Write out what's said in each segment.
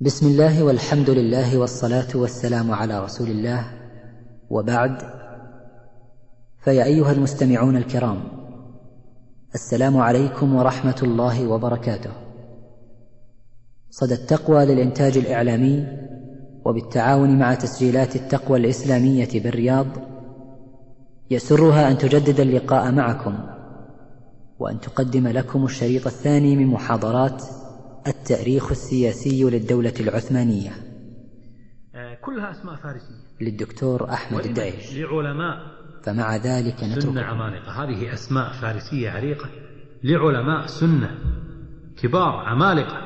بسم الله والحمد لله والصلاة والسلام على رسول الله. وبعد فيا أيها المستمعون الكرام السلام عليكم ورحمة الله وبركاته. صدى التقوى للإنتاج الإعلامي وبالتعاون مع تسجيلات التقوى الإسلامية بالرياض يسرها أن تجدد اللقاء معكم وأن تقدم لكم الشريط الثاني من محاضرات التاريخ السياسي للدولة العثمانية. آه، كلها أسماء فارسية. للدكتور أحمد الدعيش لعلماء. فمع ذلك سنة نترك عمالقة. هذه أسماء فارسية عريقة. لعلماء سنة. كبار عمالقة.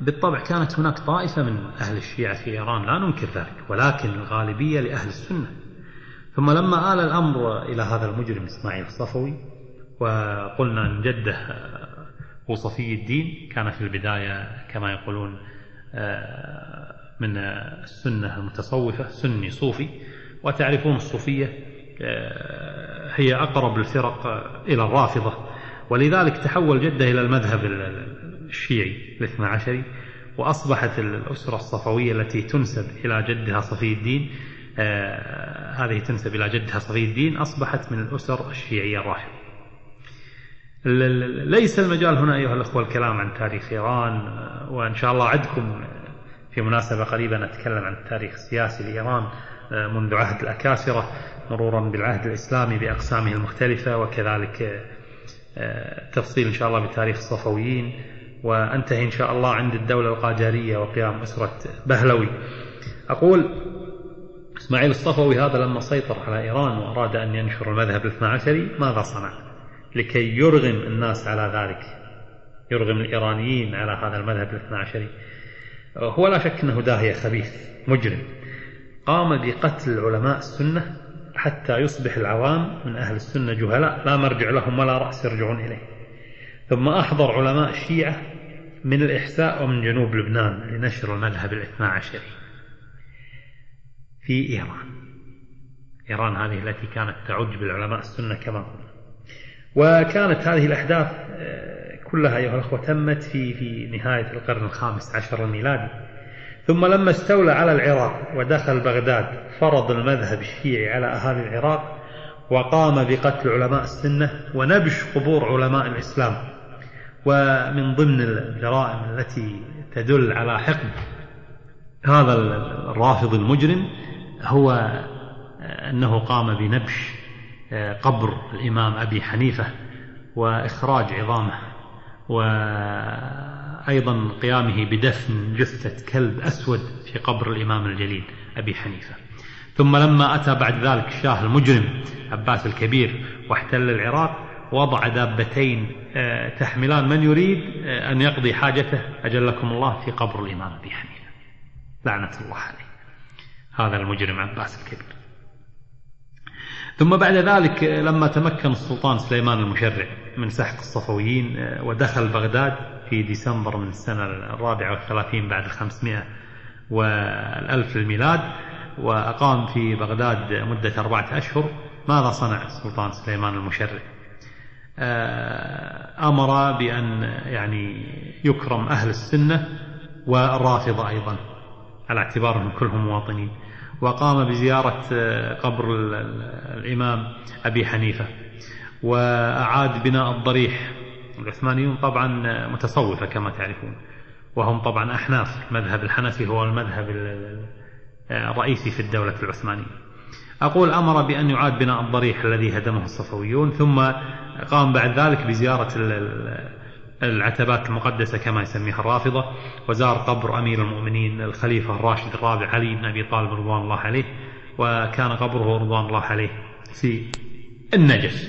بالطبع كانت هناك طائفة من أهل الشيعة في إيران لا ننكر ذلك ولكن الغالبية لأهل السنة. ثم لما آل الأمر إلى هذا المجرم إسماعيل الصفوي وقلنا أن جده هو صفي الدين كان في البداية كما يقولون آه، من السنة المتصوفة سني صوفي. وتعرفون الصوفية آه، هي أقرب الفرق إلى الرافضة. ولذلك تحول جدة إلى المذهب الشيعي الاثنى عشري. وأصبحت الأسرة الصفوية التي تنسب إلى جدها صفي الدين. آه، هذه تنسب إلى جدها صفي الدين. أصبحت من الأسر الشيعية الرافضة ليس المجال هنا أيها الأخوة الكلام عن تاريخ إيران وإن شاء الله عدكم في مناسبة قريبة نتكلم عن التاريخ السياسي لإيران منذ عهد الأكاسرة مرورا بالعهد الإسلامي بأقسامه المختلفة وكذلك تفصيل إن شاء الله بتاريخ الصفويين وأنتهي إن شاء الله عند الدولة القاجارية وقيام أسرة بهلوي أقول إسماعيل الصفوي هذا لما سيطر على إيران وأراد أن ينشر المذهب الاثنى عشري ماذا صنع؟ لكي يرغم الناس على ذلك يرغم الإيرانيين على هذا المذهب الاثنى عشري. هو لا شك أنه داهية خبيث مجرم. قام بقتل علماء السنة حتى يصبح العوام من أهل السنة جهلاء لا مرجع لهم ولا رأس يرجعون إليه. ثم أحضر علماء الشيعة من الإحساء ومن جنوب لبنان لنشر المذهب الاثنى عشري في إيران. إيران هذه التي كانت تعج بالعلماء السنة كما قلنا وكانت هذه الأحداث آه، كلها أيها الأخوة تمت في في نهاية القرن الخامس عشر الميلادي. ثم لما استولى على العراق ودخل بغداد فرض المذهب الشيعي على أهالي العراق وقام بقتل علماء السنة ونبش قبور علماء الإسلام. ومن ضمن الجرائم التي تدل على حقد هذا الرافض المجرم هو آه، أنه قام بنبش قبر الإمام أبي حنيفة وإخراج عظامه وأيضا قيامه بدفن جثة كلب أسود في قبر الإمام الجليل أبي حنيفة. ثم لما أتى بعد ذلك الشاه المجرم عباس الكبير واحتل العراق وضع دابتين آه، تحملان من يريد آه، أن يقضي حاجته. أجلكم الله في قبر الإمام أبي حنيفة. لعنة الله عليه. هذا المجرم عباس الكبير. ثم بعد ذلك لما تمكن السلطان سليمان المشرع من سحق الصفويين ودخل بغداد في ديسمبر من السنة الرابعة والثلاثين بعد الخمسمائة والألف للميلاد وأقام في بغداد مدة أربعة أشهر. ماذا صنع السلطان سليمان المشرع؟ آه، أمر بأن يعني يكرم أهل السنة والرافضة أيضا على اعتبار أنهم كلهم مواطنين. وقام بزيارة آه، قبر الإمام أبي حنيفة وأعاد بناء الضريح. العثمانيون طبعا آه، متصوفة كما تعرفون وهم طبعا أحناف. المذهب الحنفي هو المذهب آه، الرئيسي في الدولة العثمانية. أقول أمر بأن يعاد بناء الضريح الذي هدمه الصفويون ثم قام بعد ذلك بزيارة العتبات المقدسة كما يسميها الرافضة وزار قبر أمير المؤمنين الخليفة الراشد الرابع علي بن أبي طالب رضوان الله عليه وكان قبره رضوان الله عليه. في النجف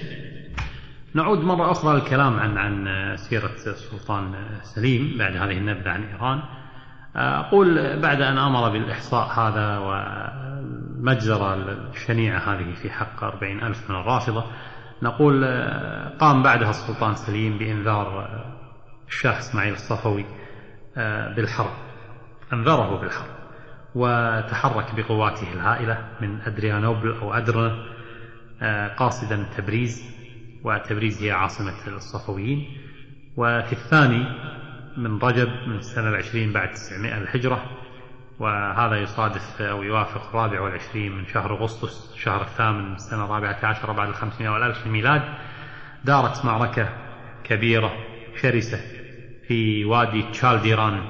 نعود مرة أخرى للكلام عن عن سيرة السلطان سليم بعد هذه النبذة عن إيران. أقول بعد أن أمر بالإحصاء هذا والمجزرة الشنيعة هذه في حق أربعين ألف من الرافضة نقول قام بعدها السلطان سليم بإنذار الشاه إسماعيل الصفوي آه، بالحرب أنذره بالحرب وتحرك بقواته الهائلة من أدريانوبل أو أدرنا آه، قاصدا تبريز وتبريز هي عاصمة الصفويين. وفي الثاني من رجب من السنة العشرين بعد 900 الهجرة وهذا يصادف أو يوافق الرابع والعشرين من شهر أغسطس الشهر الثامن من السنة الرابعة عشرة بعد الخمسمائة والألف الميلاد دارت معركة كبيرة شرسة في وادي تشالديران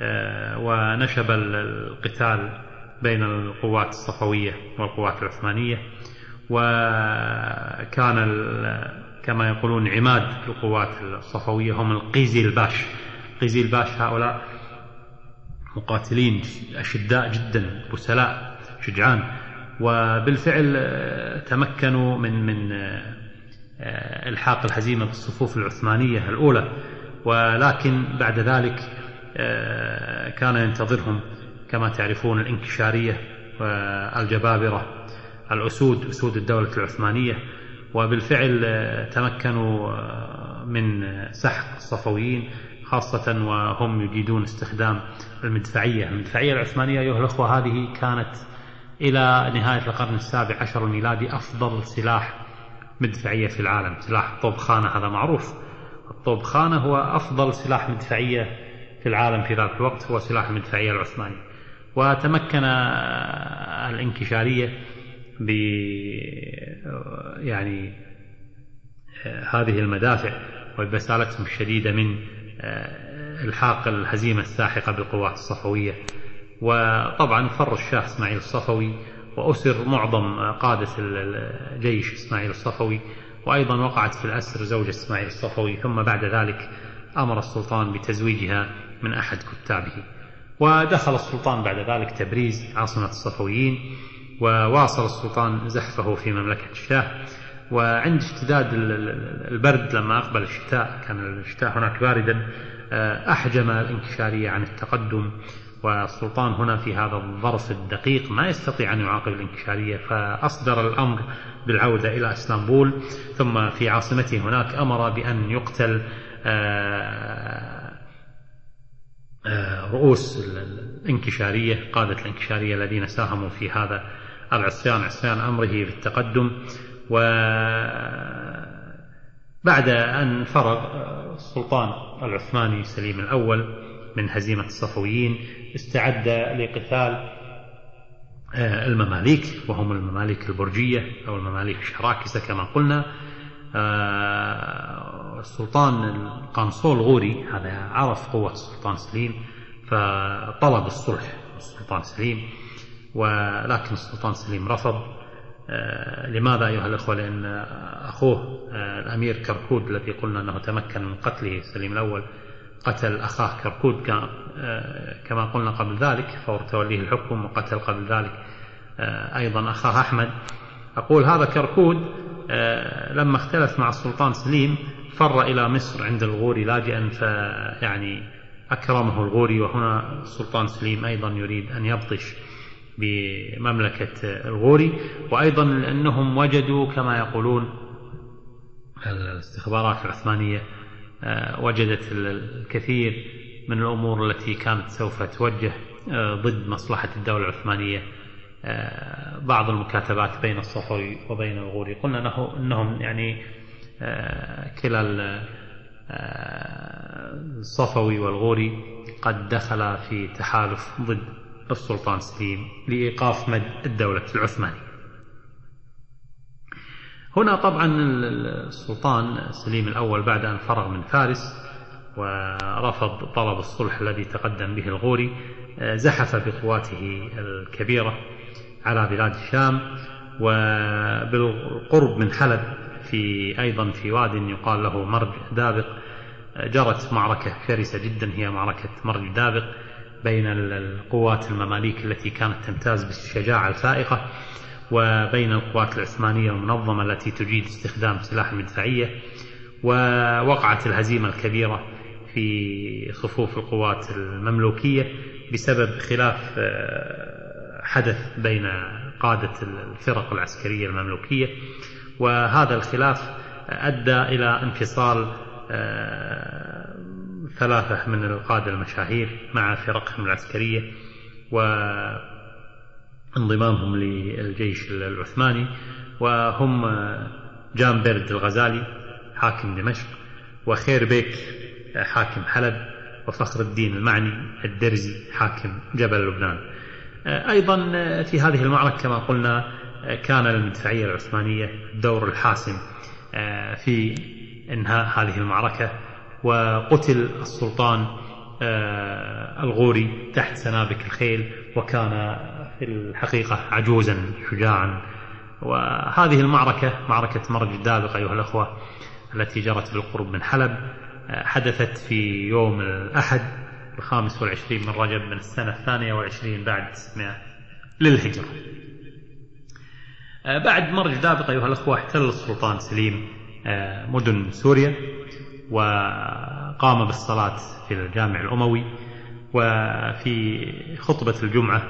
آه، ونشب القتال بين القوات الصفوية والقوات العثمانية وكان كما يقولون عماد القوات الصفوية هم القيزي الباش. قيزي الباش هؤلاء مقاتلين أشداء جدا بسلاء شجعان. وبالفعل تمكنوا من من إلحاق الهزيمة بالصفوف العثمانية الأولى. ولكن بعد ذلك كان ينتظرهم كما تعرفون الانكشارية والجبابرة الأسود أسود الدولة العثمانية وبالفعل تمكنوا من سحق الصفويين خاصة وهم يجيدون استخدام المدفعية. المدفعية العثمانية أيها الأخوة هذه كانت إلى نهاية القرن السابع عشر الميلادي أفضل سلاح مدفعية في العالم سلاح الطوبخانة هذا معروف. الطوبخانة هو أفضل سلاح مدفعية في العالم في ذلك الوقت هو سلاح المدفعية العثماني. وتمكن الانكشارية ب يعني هذه المدافع وبسالتهم الشديدة من الحاق الهزيمة الساحقة بالقوات الصفوية. وطبعا فر الشاه إسماعيل الصفوي وأسر معظم قادة الجيش إسماعيل الصفوي. وأيضا وقعت في الأسر زوجة إسماعيل الصفوي ثم بعد ذلك أمر السلطان بتزويجها من أحد كتابه. ودخل السلطان بعد ذلك تبريز عاصمة الصفويين وواصل السلطان زحفه في مملكة الشاه. وعند اشتداد البرد لما أقبل الشتاء كان الشتاء هناك باردا آه، أحجم الانكشارية عن التقدم. والسلطان هنا في هذا الظرف الدقيق ما يستطيع أن يعاقب الانكشارية فأصدر الأمر بالعودة إلى إسطنبول. ثم في عاصمته هناك أمر بأن يقتل آه، آه، رؤوس الانكشارية قادة الانكشارية الذين ساهموا في هذا العصيان عصيان أمره بالتقدم. وبعد أن فرغ السلطان العثماني سليم الأول من هزيمة الصفويين استعد لقتال آه، المماليك وهم المماليك البرجية أو المماليك الشراكسة كما قلنا. آه، السلطان القنصول غوري هذا عرف قوة السلطان سليم فطلب الصلح السلطان سليم ولكن السلطان سليم رفض. آه، لماذا أيها الأخوة؟ لأن أخوه آه، الأمير كركود الذي قلنا أنه تمكن من قتله سليم الأول قتل أخاه كركود آه، كما قلنا قبل ذلك فور توليه الحكم وقتل قبل ذلك أيضا أخاه أحمد. أقول هذا كركود لما اختلف مع السلطان سليم فر إلى مصر عند الغوري لاجئا فيعني أكرمه الغوري وهنا السلطان سليم أيضا يريد أن يبطش بمملكة الغوري. وأيضا أنهم وجدوا كما يقولون الاستخبارات العثمانية آه، وجدت الكثير من الأمور التي كانت سوف توجه آه، ضد مصلحة الدولة العثمانية آه، بعض المكاتبات بين الصفوي وبين الغوري قلنا أنه أنهم يعني كلا الصفوي والغوري قد دخل في تحالف ضد السلطان سليم لإيقاف مد الدولة العثمانية. هنا طبعا السلطان سليم الأول بعد أن فرغ من فارس ورفض طلب الصلح الذي تقدم به الغوري زحف بقواته الكبيرة على بلاد الشام وبالقرب من حلب في أيضا في واد يقال له مرج دابق جرت معركة شرسة جدا هي معركة مرج دابق بين القوات المماليك التي كانت تمتاز بالشجاعة الفائقة. وبين القوات العثمانية المنظمة التي تجيد استخدام سلاح المدفعية ووقعت الهزيمة الكبيرة في صفوف القوات المملوكية بسبب خلاف آه، حدث بين قادة الفرق العسكرية المملوكية. وهذا الخلاف أدى إلى انفصال آه، ثلاثة من القادة المشاهير مع فرقهم العسكرية. وانضمامهم للجيش العثماني وهم جان بيرد الغزالي حاكم دمشق وخير بيك حاكم حلب وفخر الدين المعني الدرزي حاكم جبل لبنان. أيضا في هذه المعركة كما قلنا كان للمدفعية العثمانية الدور الحاسم في إنهاء هذه المعركة وقتل السلطان الغوري تحت سنابك الخيل وكان في الحقيقة عجوزا شجاعا. وهذه المعركة معركة مرج الدابق أيها الأخوة التي جرت بالقرب من حلب حدثت في يوم الأحد الخامس والعشرين من رجب من السنة الثانية والعشرين بعد 900 للهجرة. بعد مرج دابق أيها الأخوة احتل السلطان سليم مدن سوريا وقام بالصلاة في الجامع الأموي. وفي خطبة الجمعة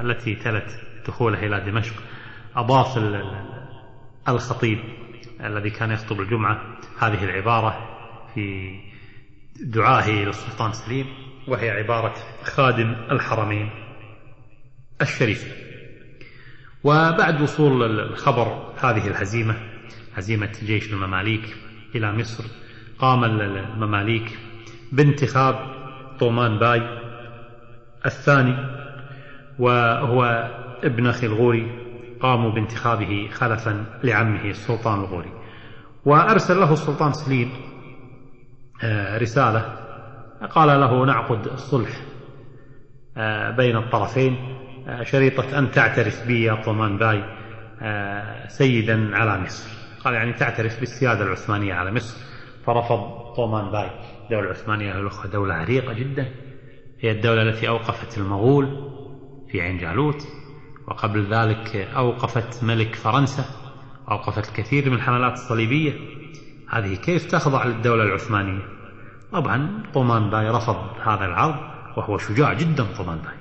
التي تلت دخوله إلى دمشق أضاف الخطيب الذي كان يخطب الجمعة. هذه العبارة في دعائه للسلطان سليم وهي عبارة خادم الحرمين الشريفين وبعد وصول الخبر هذه الهزيمة هزيمة جيش المماليك إلى مصر قام المماليك بانتخاب طومان باي الثاني وهو ابن أخي الغوري قاموا بانتخابه خلفا لعمه السلطان الغوري. وأرسل له السلطان سليم آه، رسالة قال له نعقد الصلح آه، بين الطرفين آه، شريطة أن تعترف بي يا طومان باي سيدا على مصر. قال يعني تعترف بالسيادة العثمانية على مصر. فرفض طومان باي. الدولة العثمانية الأخوة دولة عريقة جدا. هي الدولة التي أوقفت المغول. في عين جالوت وقبل ذلك أوقفت ملك فرنسا أوقفت الكثير من الحملات الصليبية. هذه كيف تخضع للدولة العثمانية؟ طبعا طومان باي رفض هذا العرض وهو شجاع جدا طومان باي.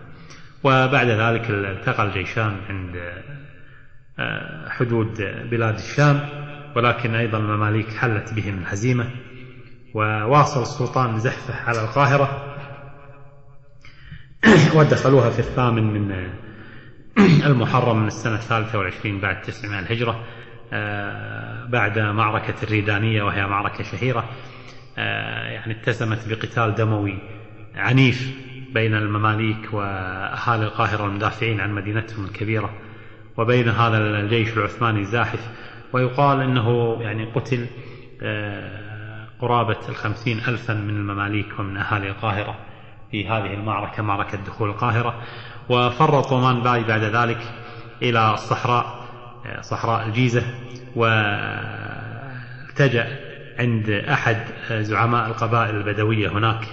وبعد ذلك التقى الجيشان عند آه، حدود بلاد الشام ولكن أيضا المماليك حلت بهم الهزيمة وواصل السلطان زحفة على القاهرة. ودخلوها في الثامن من المحرم من السنة الثالثة والعشرين بعد تسعمائة الهجرة آه، بعد معركة الريدانية وهي معركة شهيرة آه، يعني اتسمت بقتال دموي عنيف بين المماليك وأهالي القاهرة المدافعين عن مدينتهم الكبيرة وبين هذا الجيش العثماني الزاحف. ويقال أنه يعني قتل آه، قرابة الخمسين ألفا من المماليك ومن أهالي القاهرة. في هذه المعركة معركة دخول القاهرة وفر طومان باي بعد ذلك إلى الصحراء صحراء الجيزة والتجأ عند أحد زعماء القبائل البدوية هناك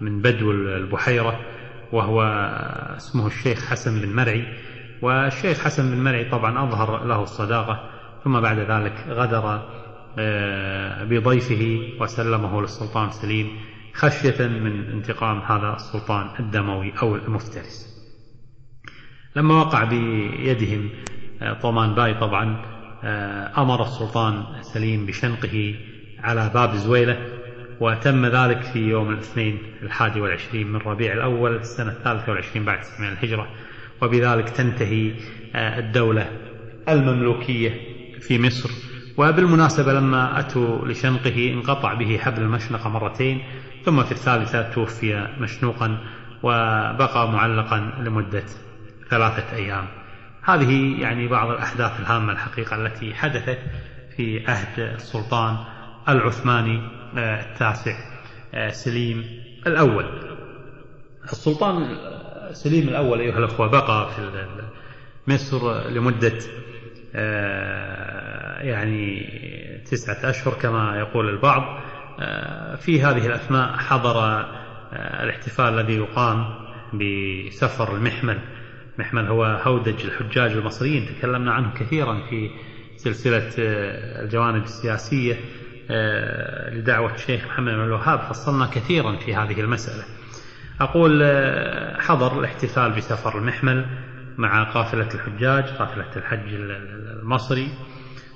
من بدو البحيرة وهو اسمه الشيخ حسن بن مرعي. والشيخ حسن بن مرعي طبعا أظهر له الصداقة ثم بعد ذلك غدر آه، بضيفه وسلمه للسلطان سليم. خشية من انتقام هذا السلطان الدموي أو المفترس. لما وقع بيدهم آه، طومان باي طبعا آه، أمر السلطان سليم بشنقه على باب زويلة وتم ذلك في يوم الاثنين الحادي والعشرين من ربيع الأول السنة الثالثة والعشرين بعد سنة الهجرة. وبذلك تنتهي آه، الدولة المملوكية في مصر. وبالمناسبة لما أتوا لشنقه انقطع به حبل المشنقة مرتين. ثم في الثالثة توفي مشنوقا وبقى معلقا لمدة ثلاثة أيام. هذه يعني بعض الأحداث الهامة الحقيقة التي حدثت في عهد السلطان العثماني آه، التاسع آه، سليم الأول. السلطان سليم الأول أيها الأخوة بقى في مصر لمدة آه، يعني تسعة أشهر كما يقول البعض. في هذه الأثناء حضر الاحتفال الذي يقام بسفر المحمل. محمل هو هودج الحجاج المصريين تكلمنا عنه كثيرا في سلسلة آه، الجوانب السياسية آه، لدعوة الشيخ محمد بن الوهاب فصلنا كثيرا في هذه المسألة. أقول آه، حضر الاحتفال بسفر المحمل مع قافلة الحجاج قافلة الحج المصري.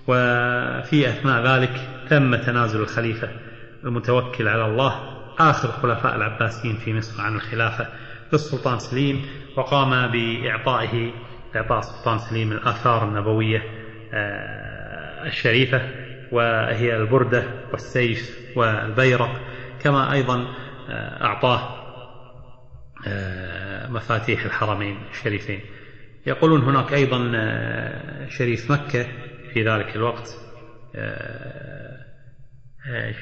وفي أثناء ذلك تم تنازل الخليفة المتوكل على الله. آخر خلفاء العباسيين في مصر عن الخلافة للسلطان سليم وقام بإعطائه إعطاء السلطان سليم الآثار النبوية آه، الشريفة وهي البردة والسيف والبيرق. كما أيضا أعطاه مفاتيح الحرمين الشريفين. يقولون هناك أيضا شريف مكة في ذلك الوقت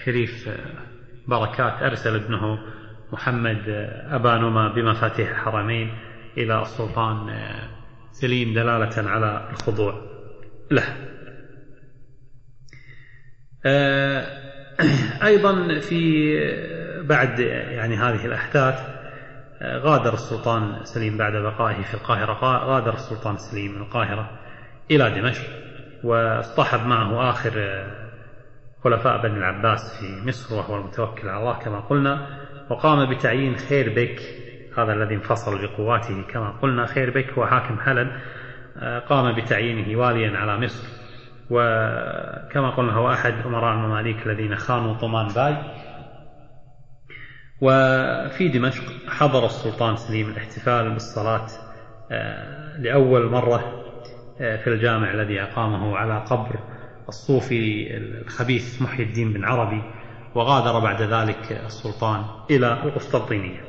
شريف بركات أرسل ابنه محمد أبا نما بمفاتيح الحرمين إلى السلطان سليم دلالة على الخضوع له. أيضا في بعد يعني هذه الأحداث غادر السلطان سليم بعد بقائه في القاهرة غادر السلطان سليم من القاهرة إلى دمشق واصطحب معه آخر خلفاء بني العباس في مصر وهو المتوكل على الله كما قلنا وقام بتعيين خير بك هذا الذي انفصل بقواته كما قلنا خير بك هو حاكم حلب قام بتعيينه واليا على مصر. وكما قلنا هو أحد أمراء المماليك الذين خانوا طمان باي. وفي دمشق حضر السلطان سليم الاحتفال بالصلاة آه، لأول مرة آه، في الجامع الذي أقامه على قبر الصوفي الخبيث محي الدين بن عربي وغادر بعد ذلك السلطان إلى القسطنطينية.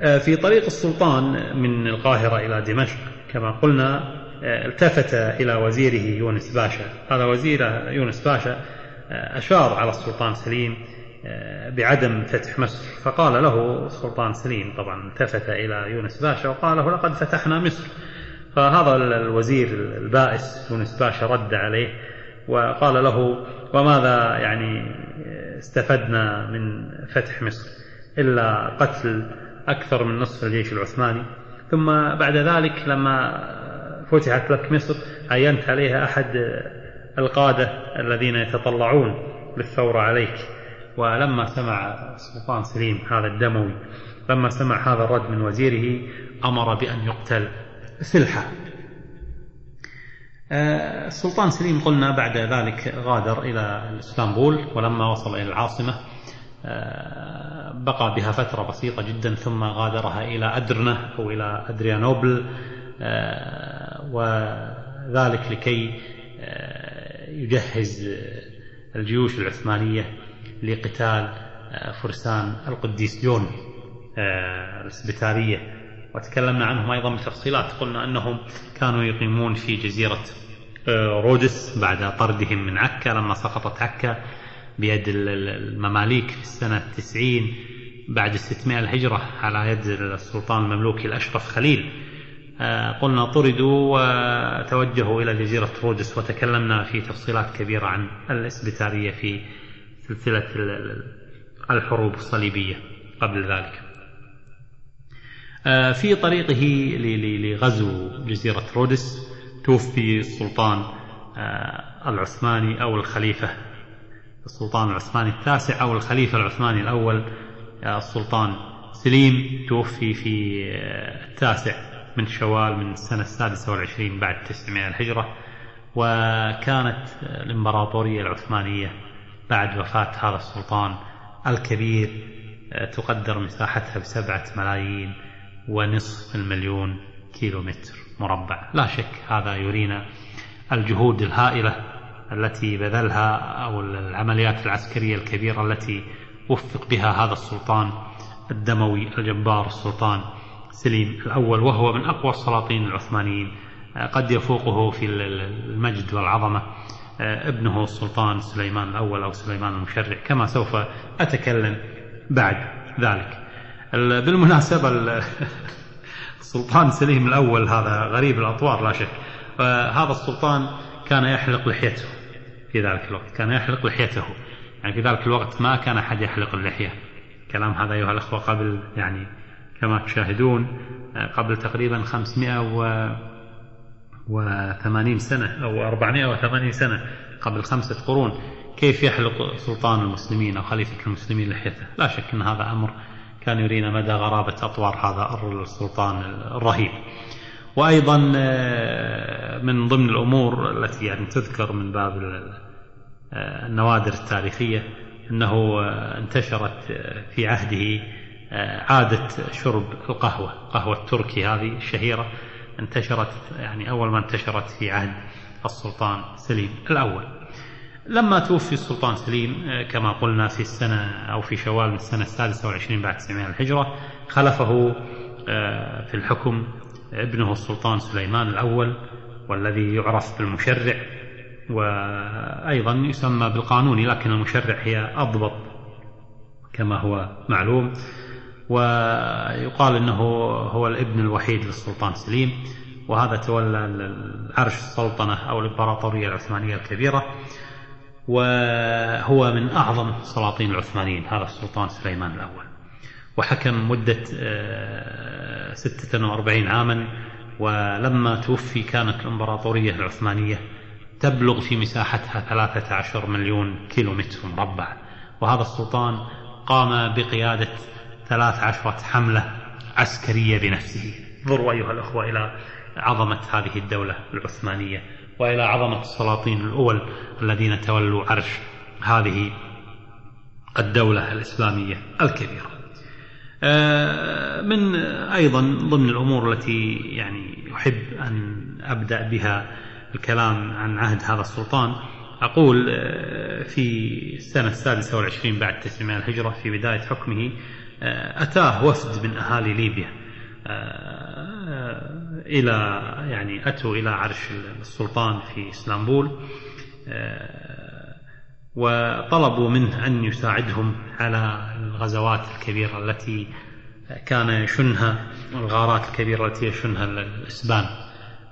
آه، في طريق السلطان من القاهرة إلى دمشق كما قلنا التفت إلى وزيره يونس باشا. هذا وزير يونس باشا أشار على السلطان سليم بعدم فتح مصر. فقال له السلطان سليم طبعا التفت إلى يونس باشا وقال له لقد فتحنا مصر. فهذا الوزير البائس يونس باشا رد عليه وقال له وماذا يعني استفدنا من فتح مصر إلا قتل أكثر من نصف الجيش العثماني. ثم بعد ذلك لما فتحت لك مصر عينت عليها أحد القادة الذين يتطلعون للثورة عليك. ولما سمع السلطان سليم هذا الدموي لما سمع هذا الرد من وزيره أمر بأن يقتل سلحة السلطان سليم قلنا بعد ذلك غادر إلى إسطنبول ولما وصل إلى العاصمة آه، بقى بها فترة بسيطة جدا ثم غادرها إلى أدرنة أو إلى أدريانوبل آه، وذلك لكي يجهز الجيوش العثمانية لقتال آه، فرسان القديس جون آه، الإسبتارية. وتكلمنا عنهم أيضا بتفصيلات قلنا أنهم كانوا يقيمون في جزيرة آه، رودس بعد طردهم من عكا لما سقطت عكا بيد المماليك في السنة 90 بعد 600 الهجرة على يد السلطان المملوكي الأشرف خليل. قلنا طردوا وتوجهوا إلى جزيرة رودس وتكلمنا في تفصيلات كبيرة عن الإسبتارية في سلسلة الحروب الصليبية قبل ذلك. آه، في طريقه لغزو جزيرة رودس توفي السلطان آه، العثماني أو الخليفة. السلطان العثماني التاسع أو الخليفة العثماني الأول آه، السلطان سليم توفي في التاسع من شوال من السنة السادسة والعشرين بعد 900 الهجرة وكانت الإمبراطورية العثمانية بعد وفاة هذا السلطان الكبير آه، تقدر مساحتها بسبعة ملايين ونصف المليون كيلو متر مربع. لا شك هذا يرينا الجهود الهائلة التي بذلها أو العمليات العسكرية الكبيرة التي وفق بها هذا السلطان الدموي الجبار السلطان سليم الأول وهو من أقوى السلاطين العثمانيين. قد يفوقه في المجد والعظمة آه، ابنه السلطان سليمان الأول أو سليمان المشرع كما سوف أتكلم بعد ذلك. بالمناسبة السلطان سليم الأول هذا غريب الأطوار لا شك. هذا السلطان كان يحلق لحيته في ذلك الوقت كان يحلق لحيته. يعني في ذلك الوقت ما كان أحد يحلق اللحية. كلام هذا أيها الأخوة قبل يعني كما تشاهدون قبل تقريبا 500 و وثمانين سنة أو أربعمائة وثمانين سنة قبل خمسة قرون كيف يحلق سلطان المسلمين أو خليفة المسلمين لحيته؟ لا شك أن هذا أمر كان يرينا مدى غرابة أطوار هذا السلطان الرهيب. وأيضا آه، من ضمن الأمور التي يعني تذكر من باب آه، النوادر التاريخية أنه آه، انتشرت في عهده عادة شرب القهوة قهوة التركي هذه الشهيرة. انتشرت يعني أول ما انتشرت في عهد السلطان سليم الأول. لما توفي السلطان سليم كما قلنا في السنة أو في شوال من السنة السادسة والعشرين بعد 900 الهجرة خلفه في الحكم ابنه السلطان سليمان الأول والذي يعرف بالمشرع وأيضا يسمى بالقانوني لكن المشرع هي أضبط كما هو معلوم. ويقال أنه هو الابن الوحيد للسلطان سليم وهذا تولى عرش السلطنة أو الإمبراطورية العثمانية الكبيرة. وهو من أعظم سلاطين العثمانيين هذا السلطان سليمان الأول. وحكم مدة 46 آه، عاما ولما توفي كانت الإمبراطورية العثمانية تبلغ في مساحتها 13 مليون كيلو متر مربع. وهذا السلطان قام بقيادة 13 حملة عسكرية بنفسه. انظروا أيها الأخوة إلى عظمة هذه الدولة العثمانية. وإلى عظمة السلاطين الأول الذين تولوا عرش هذه الدولة الإسلامية الكبيرة. آه، من أيضا ضمن الأمور التي يعني أحب أن أبدأ بها الكلام عن عهد هذا السلطان أقول آه، في السنة السادسة والعشرين بعد 900 الهجرة في بداية حكمه آه، أتاه وفد من أهالي ليبيا. إلى يعني أتوا إلى عرش السلطان في اسطنبول وطلبوا منه أن يساعدهم على الغزوات الكبيرة التي كان يشنها الغارات الكبيرة التي يشنها الإسبان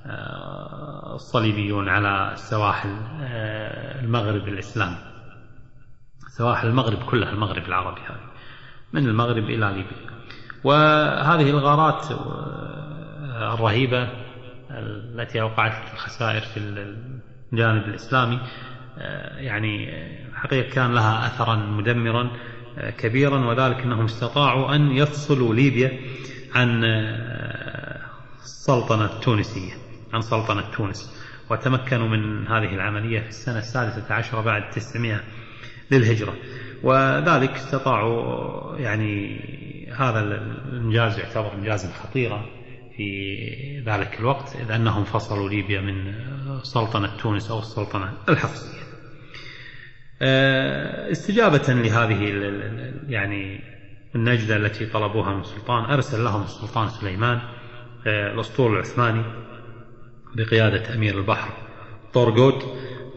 آه، الصليبيون على سواحل آه، المغرب الإسلامي سواحل المغرب كلها المغرب العربي هذه من المغرب إلى ليبيا. وهذه الغارات آه، الرهيبة التي أوقعت الخسائر في الجانب الإسلامي يعني حقيقة كان لها أثرا مدمرا كبيرا وذلك أنهم استطاعوا أن يفصلوا ليبيا عن السلطنة التونسية عن سلطنة تونس وتمكنوا من هذه العملية في السنة السادسة عشرة بعد 900 للهجرة. وذلك استطاعوا يعني هذا الإنجاز يعتبر إنجازا خطيرا. في ذلك الوقت إذ أنهم فصلوا ليبيا من سلطنة تونس أو السلطنة الحفصية آه، استجابة لهذه يعني النجدة التي طلبوها من السلطان أرسل لهم السلطان سليمان آه، الأسطول العثماني بقيادة أمير البحر طورغوت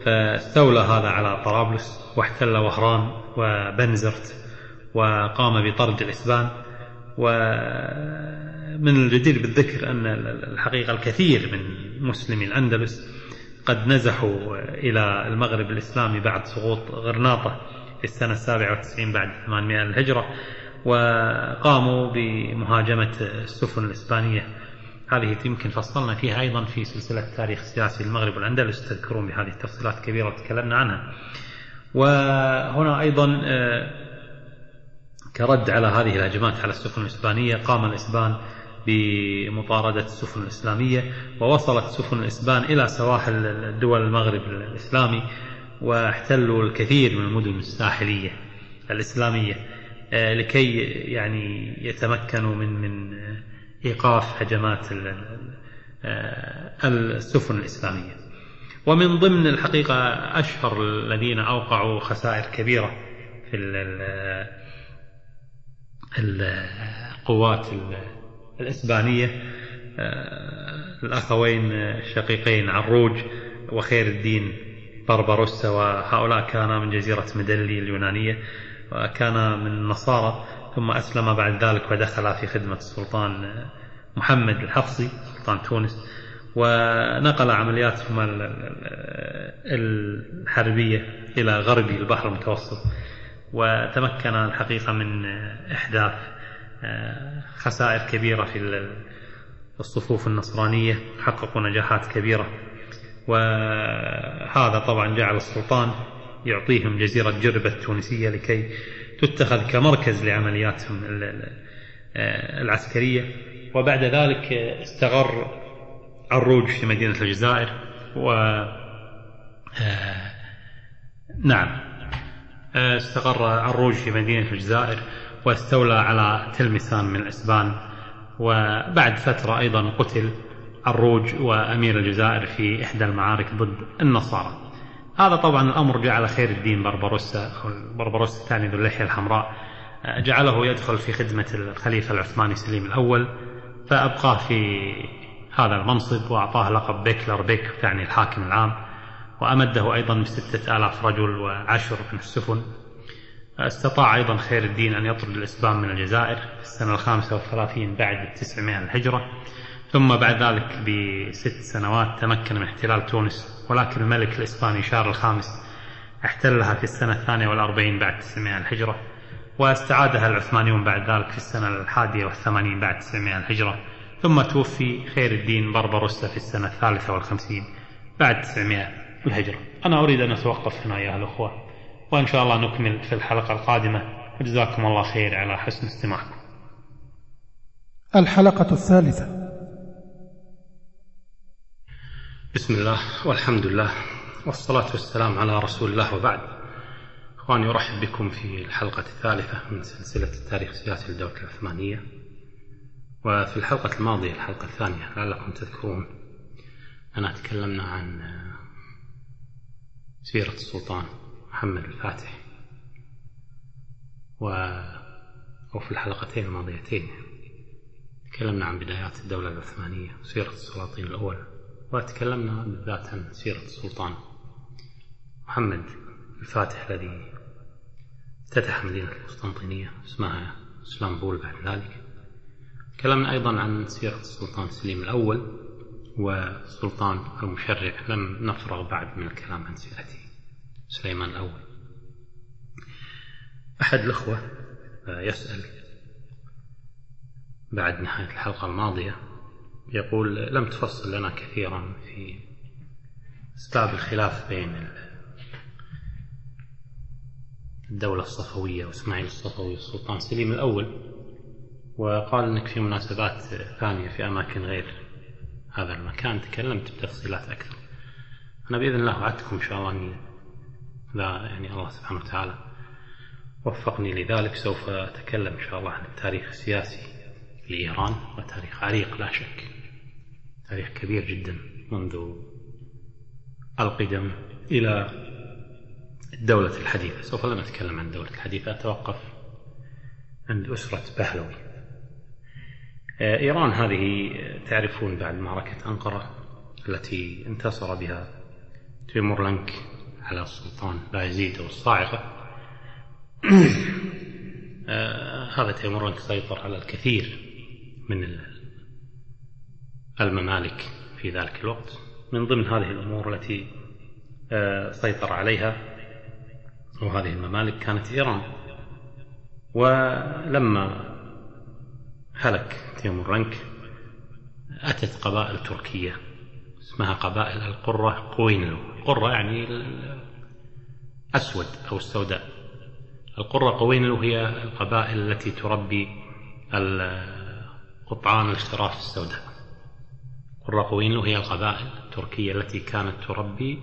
فاستولى هذا على طرابلس واحتل وهران وبنزرت وقام بطرد الإسبان ومن الجدير بالذكر أن الحقيقة الكثير من مسلمي الأندلس قد نزحوا إلى المغرب الإسلامي بعد سقوط غرناطة في السنة السابعة والتسعين بعد 800 الهجرة وقاموا بمهاجمة السفن الإسبانية. هذه يمكن فصلنا فيها أيضا في سلسلة تاريخ السياسي المغرب والأندلس تذكرون بهذه التفصيلات الكبيرة تكلمنا عنها. وهنا أيضا آه، كرد على هذه الهجمات على السفن الإسبانية قام الإسبان بمطاردة السفن الإسلامية ووصلت سفن الإسبان إلى سواحل الدول المغرب الإسلامي واحتلوا الكثير من المدن الساحلية الإسلامية آه، لكي يعني يتمكنوا من من إيقاف هجمات آه، السفن الإسلامية. ومن ضمن الحقيقة أشهر الذين أوقعوا خسائر كبيرة في القوات الإسبانية آه، الأخوين الشقيقين عروج وخير الدين بربروسا وهؤلاء كانا من جزيرة مدلي اليونانية وكان من النصارى. ثم أسلم بعد ذلك ودخل في خدمة السلطان محمد الحفصي سلطان تونس. ونقل عملياتهما الحربية إلى غربي البحر المتوسط وتمكن الحقيقة من إحداث خسائر كبيرة في الصفوف النصرانية حققوا نجاحات كبيرة. وهذا طبعا جعل السلطان يعطيهم جزيرة جربة التونسية لكي تتخذ كمركز لعملياتهم العسكرية. وبعد ذلك استغر عروج في مدينة الجزائر و نعم استقر عروج في مدينة الجزائر. واستولى على تلمسان من الإسبان. وبعد فترة أيضا قتل عروج وأمير الجزائر في إحدى المعارك ضد النصارى. هذا طبعا الأمر جعل خير الدين بربروسا أو بربروسا الثاني ذو اللحية الحمراء جعله يدخل في خدمة الخليفة العثماني سليم الأول فأبقاه في هذا المنصب وأعطاه لقب بيكلر بيك تعني الحاكم العام وأمده أيضا بستة آلاف رجل وعشر من السفن. استطاع أيضا خير الدين أن يطرد الإسبان من الجزائر في السنة الخامسة والثلاثين بعد التسعمائة الهجرة ثم بعد ذلك بست سنوات تمكن من احتلال تونس ولكن الملك الإسباني شارل الخامس احتلها في السنة الثانية والأربعين بعد 900 الهجرة واستعادها العثمانيون بعد ذلك في السنة الحادية والثمانين بعد 900 الهجرة ثم توفي خير الدين بربروسا في السنة الثالثة والخمسين بعد 900 الهجرة. أنا أريد أن أتوقف هنا أيها الأخوة وإن شاء الله نكمل في الحلقة القادمة. وجزاكم الله خير على حسن استماعكم. الحلقة الثالثة. بسم الله والحمد لله والصلاة والسلام على رسول الله وبعد. إخواني أرحب بكم في الحلقة الثالثة من سلسلة التاريخ السياسي للدولة العثمانية. وفي الحلقة الماضية الحلقة الثانية لعلكم تذكرون أنا تكلمنا عن سيرة السلطان. محمد الفاتح. و أو في الحلقتين الماضيتين تكلمنا عن بدايات الدولة العثمانية وسيرة السلاطين الأول وتكلمنا بالذات عن سيرة السلطان محمد الفاتح الذي افتتح مدينة القسطنطينية اسمها إسلامبول بعد ذلك. تكلمنا أيضا عن سيرة السلطان سليم الأول والسلطان المشرع. لم نفرغ بعد من الكلام عن سيرته. سليمان الأول. أحد الأخوة يسأل بعد نهاية الحلقة الماضية يقول لم تفصل لنا كثيرا في أسباب الخلاف بين الدولة الصفوية وإسماعيل الصفوي والسلطان سليم الأول وقال أنك في مناسبات ثانية في أماكن غير هذا المكان تكلمت بتفصيلات أكثر. أنا بإذن الله وعدتكم إن شاء الله أني لا يعني الله سبحانه وتعالى وفقني لذلك. سوف أتكلم إن شاء الله عن التاريخ السياسي لإيران وتاريخ عريق لا شك تاريخ كبير جدا منذ القدم إلى الدولة الحديثة. سوف لا نتكلم عن الدولة الحديثة أتوقف عند أسرة بهلوي إيران هذه تعرفون بعد معركة أنقرة التي انتصر بها تيمورلنك على السلطان بايزيد والصاعقة هذا تيمورلنك سيطر على الكثير من الممالك في ذلك الوقت. من ضمن هذه الأمور التي سيطر عليها وهذه الممالك كانت إيران. ولما هلك تيمورلنك أتت قبائل تركية اسمها قبائل القرة قوينلو. القرة يعني الأسود أو السوداء. القرة قوينلو هي القبائل التي تربي قطعان الخراف السوداء. قرة قوينلو هي القبائل التركية التي كانت تربي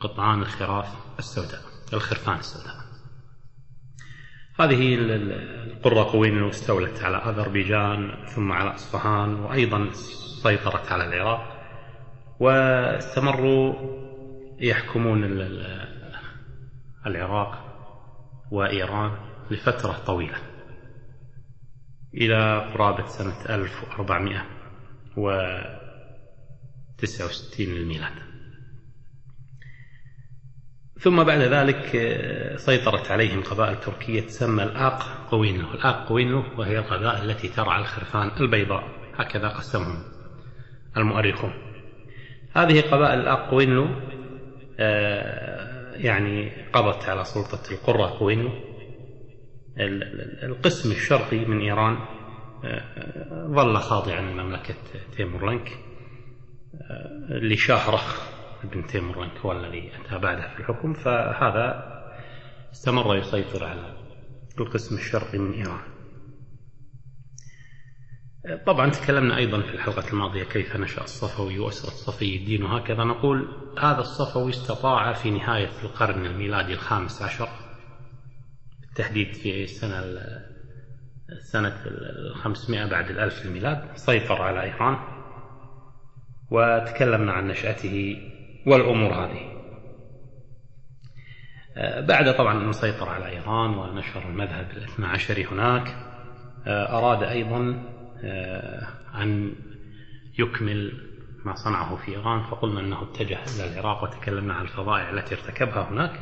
قطعان الخراف السوداء الخرفان السوداء. هذه القرة قوين استولت على أذربيجان ثم على أصفهان وأيضا سيطرت على العراق واستمروا يحكمون العراق وإيران لفترة طويلة. إلى قرابة سنة 1469 للميلاد. ثم بعد ذلك آه، سيطرت عليهم قبائل تركية تسمى الآق قوينلو الآق قوينلو وهي القبائل التي ترعى الخرفان البيضاء. هكذا قسمهم المؤرخون. هذه قبائل الآق قوينلو يعني قضت على سلطة القرة قوينلو القسم الشرقي من إيران آه، ظل خاضعا لمملكة تيمورلنك لشاهرخ ابن تيمورلنك هو الذي أتى بعده في الحكم. فهذا استمر يسيطر على القسم الشرقي من إيران. طبعا تكلمنا أيضا في الحلقة الماضية كيف نشأ الصفوي وأسرة صفي الدين وهكذا. نقول هذا الصفوي استطاع في نهاية القرن الميلادي الخامس عشر بالتحديد في السنة سنة الخمسمائة بعد الألف الميلاد سيطر على إيران وتكلمنا عن نشأته والأمور هذه. بعد طبعا أن سيطر على إيران ونشر المذهب الاثنى عشري هناك أراد أيضا أن يكمل ما صنعه في إيران فقلنا أنه اتجه إلى العراق وتكلمنا عن الفظائع التي ارتكبها هناك.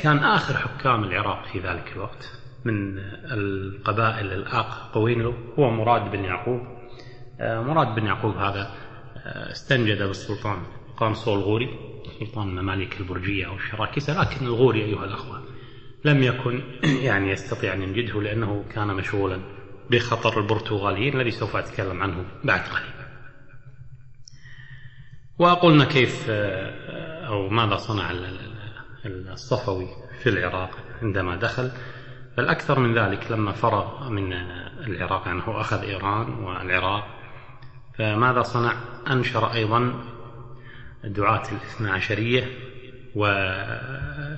كان آخر حكام العراق في ذلك الوقت من القبائل الآق قوينلو هو مراد بن يعقوب. مراد بن يعقوب هذا استنجد بالسلطان قانصو الغوري سلطان المماليك البرجية أو الشراكسة لكن الغوري أيها الأخوة لم يكن يعني يستطيع أن ينجده لأنه كان مشغولا بخطر البرتغاليين الذي سوف أتكلم عنه بعد قليل. وقلنا كيف أو ماذا صنع الصفوي في العراق عندما دخل. بل أكثر من ذلك لما فرغ من العراق يعني هو أخذ إيران والعراق. فماذا صنع؟ أنشر أيضا دعاة الاثنى عشرية والطوائف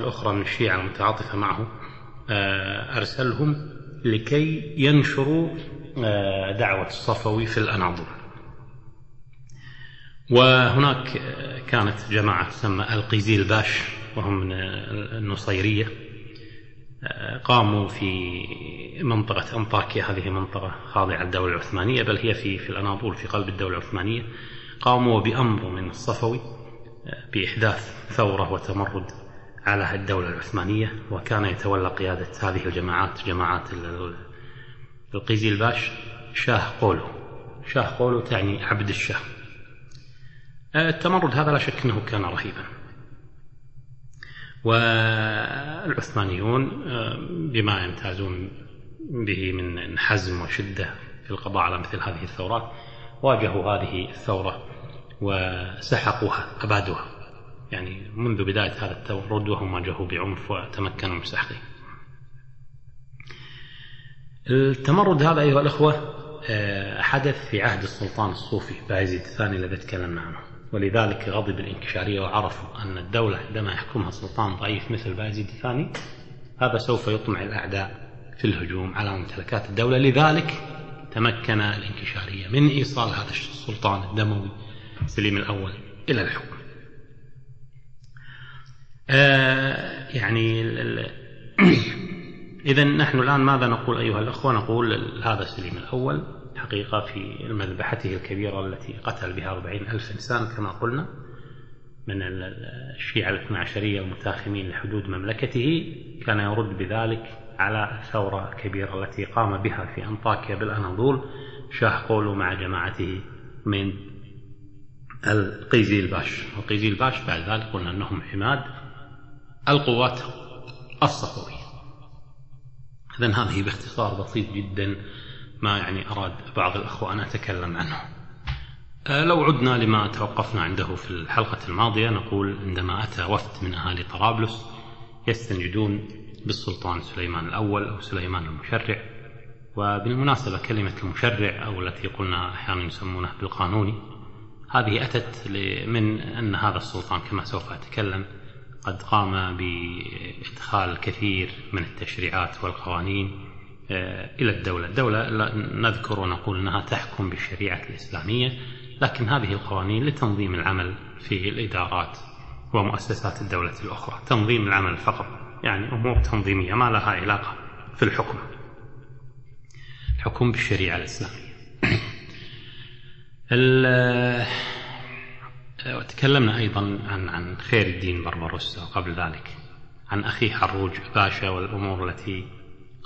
الأخرى من الشيعة المتعاطفة معه أرسلهم لكي ينشروا دعوة الصفوي في الأناضول. وهناك كانت جماعة تسمى القيزيل باش وهم من النصيرية. قاموا في منطقة أنطاكيا هذه منطقة خاضعة للدولة العثمانية بل هي في في الأناضول في قلب الدولة العثمانية. قاموا بأمر من الصفوي بإحداث ثورة وتمرد على الدولة العثمانية وكان يتولى قيادة هذه الجماعات جماعات القيزيل باش شاه قولو. شاه قولو تعني عبد الشاه. التمرد هذا لا شك أنه كان رهيبا. والعثمانيون بما يمتازون به من حزم وشدة في القضاء على مثل هذه الثورات واجهوا هذه الثورة وسحقوها أبادوها. يعني منذ بداية هذا التمرد وهم واجهوا بعنف وتمكنوا من سحقه. التمرد هذا أيها الأخوة حدث في عهد السلطان الصوفي بايزيد الثاني الذي تكلمنا عنه ولذلك غضب الانكشارية وعرفوا أن الدولة عندما يحكمها سلطان ضعيف مثل بايزيد الثاني هذا سوف يطمع الأعداء في الهجوم على ممتلكات الدولة. لذلك تمكن الانكشارية من إيصال هذا السلطان الدموي سليم الأول إلى الحكم. آه يعني إذا نحن الآن ماذا نقول أيها الأخوة؟ نقول هذا سليم الأول حقيقة في مذبحته الكبيرة التي قتل بها أربعين ألف إنسان كما قلنا من الشيعة الاثنى عشرية المتاخمين لحدود مملكته كان يرد بذلك على الثورة الكبيرة التي قام بها في أنطاكيا بالأناضول شاه قولو مع جماعته من القيزيل باش. القيزيل باش بعد ذلك قلنا أنهم حماد القوات الصفوية. إذن هذه باختصار بسيط جدا ما يعني أراد بعض الأخوة أن أتكلم عنه. لو عدنا لما توقفنا عنده في الحلقة الماضية نقول عندما أتى وفد من أهالي طرابلس يستنجدون بالسلطان سليمان الأول أو سليمان المشرع. وبالمناسبة كلمة المشرع أو التي قلنا أحيانا يسمونها بالقانوني هذه أتت من أن هذا السلطان كما سوف أتكلم قد قام بإدخال الكثير من التشريعات والقوانين إلى الدولة. الدولة نذكر ونقول أنها تحكم بالشريعة الإسلامية لكن هذه القوانين لتنظيم العمل في الإدارات ومؤسسات الدولة الأخرى. تنظيم العمل فقط يعني أمور تنظيمية ما لها علاقة في الحكم. الحكم بالشريعة الإسلامية. وتكلمنا أيضا عن عن خير الدين بربروسا وقبل ذلك. عن أخيه حروج باشا والأمور التي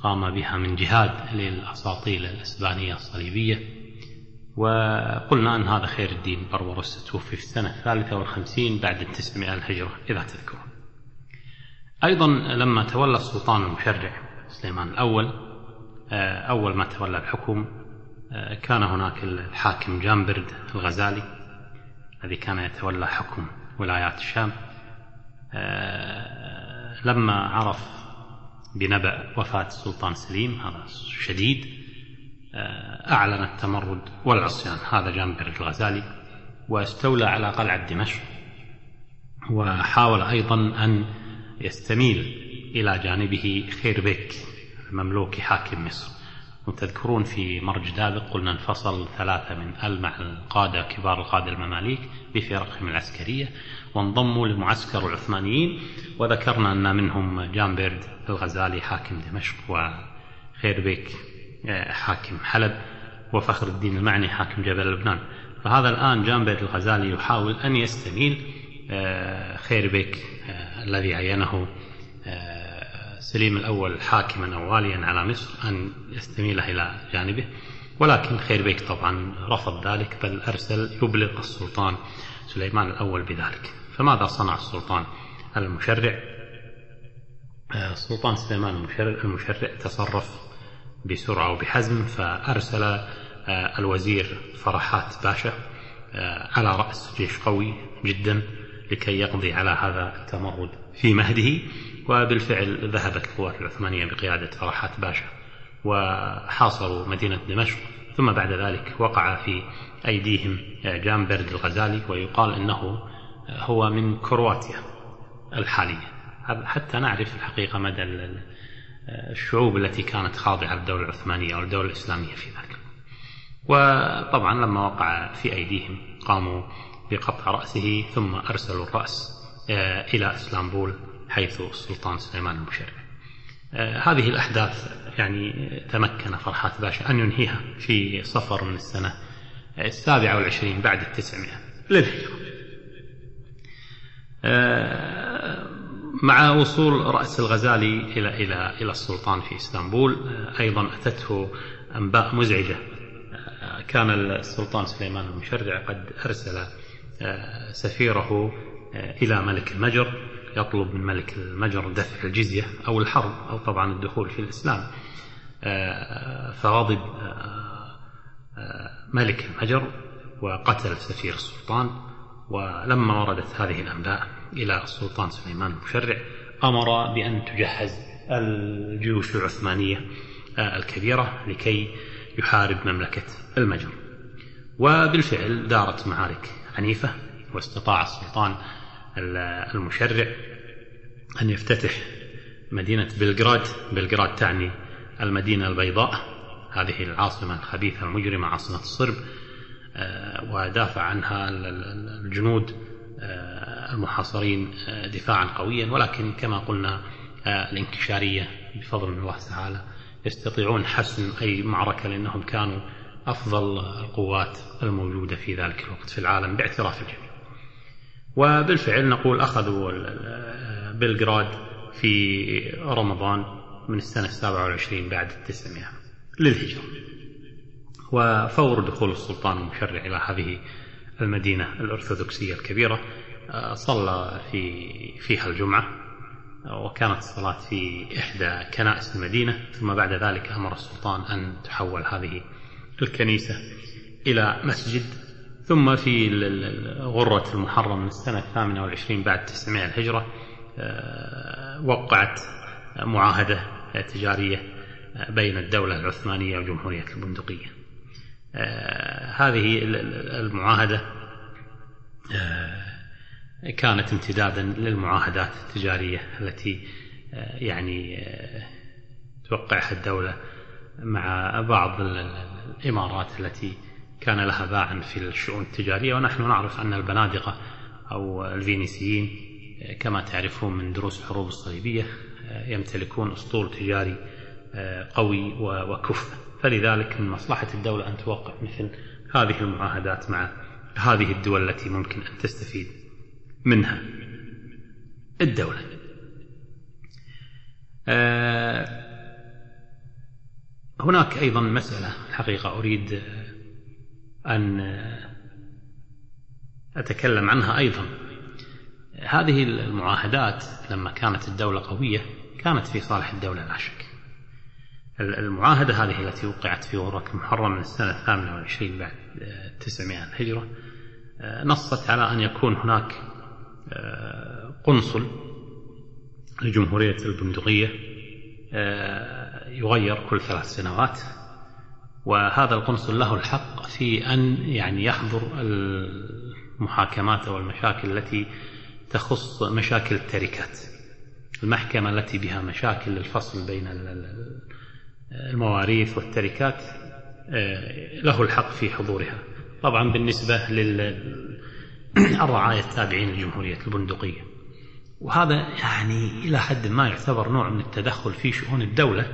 قام بها من جهاد للأساطيل الإسبانية الصليبية. وقلنا أن هذا خير الدين بربروس توفي في السنة الثالثة والخمسين بعد التسعمائة الهجرة إذا تذكرون. أيضا لما تولى السلطان المشرع سليمان الأول أول ما تولى الحكم كان هناك الحاكم جامبرد الغزالي. الذي كان يتولى حكم ولايات الشام لما عرف بنبأ وفاة السلطان سليم هذا شديد أعلن التمرد والعصيان هذا جابر الغزالي واستولى على قلعة دمشق وحاول أيضا أن يستميل إلى جانبه خير بيك المملوكي حاكم مصر. وتذكرون في مرج دابق قلنا انفصل ثلاثة من أل مع القادة كبار القادة المماليك بفرقهم العسكرية وانضموا لمعسكر العثمانيين وذكرنا أن منهم جامبرد الغزالي حاكم دمشق وخيربيك آه، حاكم حلب وفخر الدين المعني حاكم جبل لبنان. فهذا الآن جامبرد الغزالي يحاول أن يستميل آه، خيربيك آه، الذي عينه سليم الأول حاكما أو واليا على مصر أن يستميله إلى جانبه. ولكن خير بيك طبعا رفض ذلك بل أرسل يبلغ السلطان سليمان الأول بذلك. فماذا صنع السلطان المشرع؟ السلطان سليمان المشرع, المشرع تصرف بسرعة وبحزم فأرسل آه، الوزير فرحات باشا آه، على رأس جيش قوي جدا لكي يقضي على هذا التمرد في مهده. وبالفعل ذهبت القوات العثمانية بقيادة فرحات باشا وحاصروا مدينة دمشق ثم بعد ذلك وقع في أيديهم جامبرد الغزالي ويقال أنه هو من كرواتيا الحالية. حتى نعرف الحقيقة مدى الشعوب التي كانت خاضعة للدولة العثمانية أو الدولة الإسلامية في ذلك. وطبعا لما وقع في أيديهم قاموا بقطع رأسه ثم أرسلوا الرأس آه، إلى إسلامبول حيث السلطان سليمان المشرع. آه، هذه الأحداث يعني تمكن فرحات باشا أن ينهيها في صفر من السنة السابعة والعشرين بعد التسعمائة. للهجرة آه، مع وصول رأس الغزالي إلى إلى إلى السلطان في إسطنبول آه، أيضا أتته أنباء مزعجة. كان السلطان سليمان المشرع قد أرسل سفيره إلى ملك المجر يطلب من ملك المجر دفع الجزية أو الحرب أو طبعا الدخول في الإسلام. آه، فغضب آه، آه، ملك المجر وقتل سفير السلطان. ولما وردت هذه الأنباء إلى السلطان سليمان المشرع أمر بأن تجهز الجيوش العثمانية الكبيرة لكي يحارب مملكة المجر وبالفعل دارت معارك عنيفة واستطاع السلطان المشرع أن يفتتح مدينة بلغراد. بلغراد تعني المدينة البيضاء. هذه العاصمة الخبيثة المجرمة عاصمة الصرب. آه، ودافع عنها الجنود آه، المحاصرين آه، دفاعا قويا. ولكن كما قلنا الانكشارية بفضل من الله تعالى يستطيعون حسم أي معركة لأنهم كانوا أفضل القوات الموجودة في ذلك الوقت في العالم باعتراف الجميع. وبالفعل نقول أخذوا بلغراد في رمضان من السنة السابعة والعشرين بعد التسعمائة للهجرة. وفور دخول السلطان المشرع إلى هذه المدينة الأرثوذكسية الكبيرة صلى في فيها الجمعة وكانت الصلاة في إحدى كنائس المدينة. ثم بعد ذلك أمر السلطان أن تحول هذه الكنيسة إلى مسجد ثم في غرة المحرم من السنة الثامنة والعشرين بعد تسعمائة الهجرة آه، وقعت معاهدة تجارية بين الدولة العثمانية وجمهورية البندقية. آه، هذه المعاهدة آه، كانت امتدادا للمعاهدات التجارية التي يعني توقعها الدولة مع بعض الإمارات التي كان لها باعا في الشؤون التجارية ونحن نعرف أن البنادقة أو الفينيسيين كما تعرفون من دروس الحروب الصليبية يمتلكون أسطول تجاري قوي وكفء. فلذلك من مصلحة الدولة أن توقع مثل هذه المعاهدات مع هذه الدول التي ممكن أن تستفيد منها الدولة. هناك أيضا مسألة الحقيقة أريد أن أتكلم عنها أيضا. هذه المعاهدات لما كانت الدولة قوية كانت في صالح الدولة لا شك. المعاهدة هذه التي وقعت في غرة المحرم من السنة الثامنة والعشرين بعد 900 الهجرة نصت على أن يكون هناك قنصل لجمهورية البندقية يغير كل ثلاث سنوات. وهذا القنصل له الحق في أن يعني يحضر المحاكمات أو المشاكل التي تخص مشاكل التركات المحكمة التي بها مشاكل الفصل بين المواريث والتركات له الحق في حضورها. طبعا بالنسبة للرعاية التابعين لجمهورية البندقية. وهذا يعني إلى حد ما يعتبر نوع من التدخل في شؤون الدولة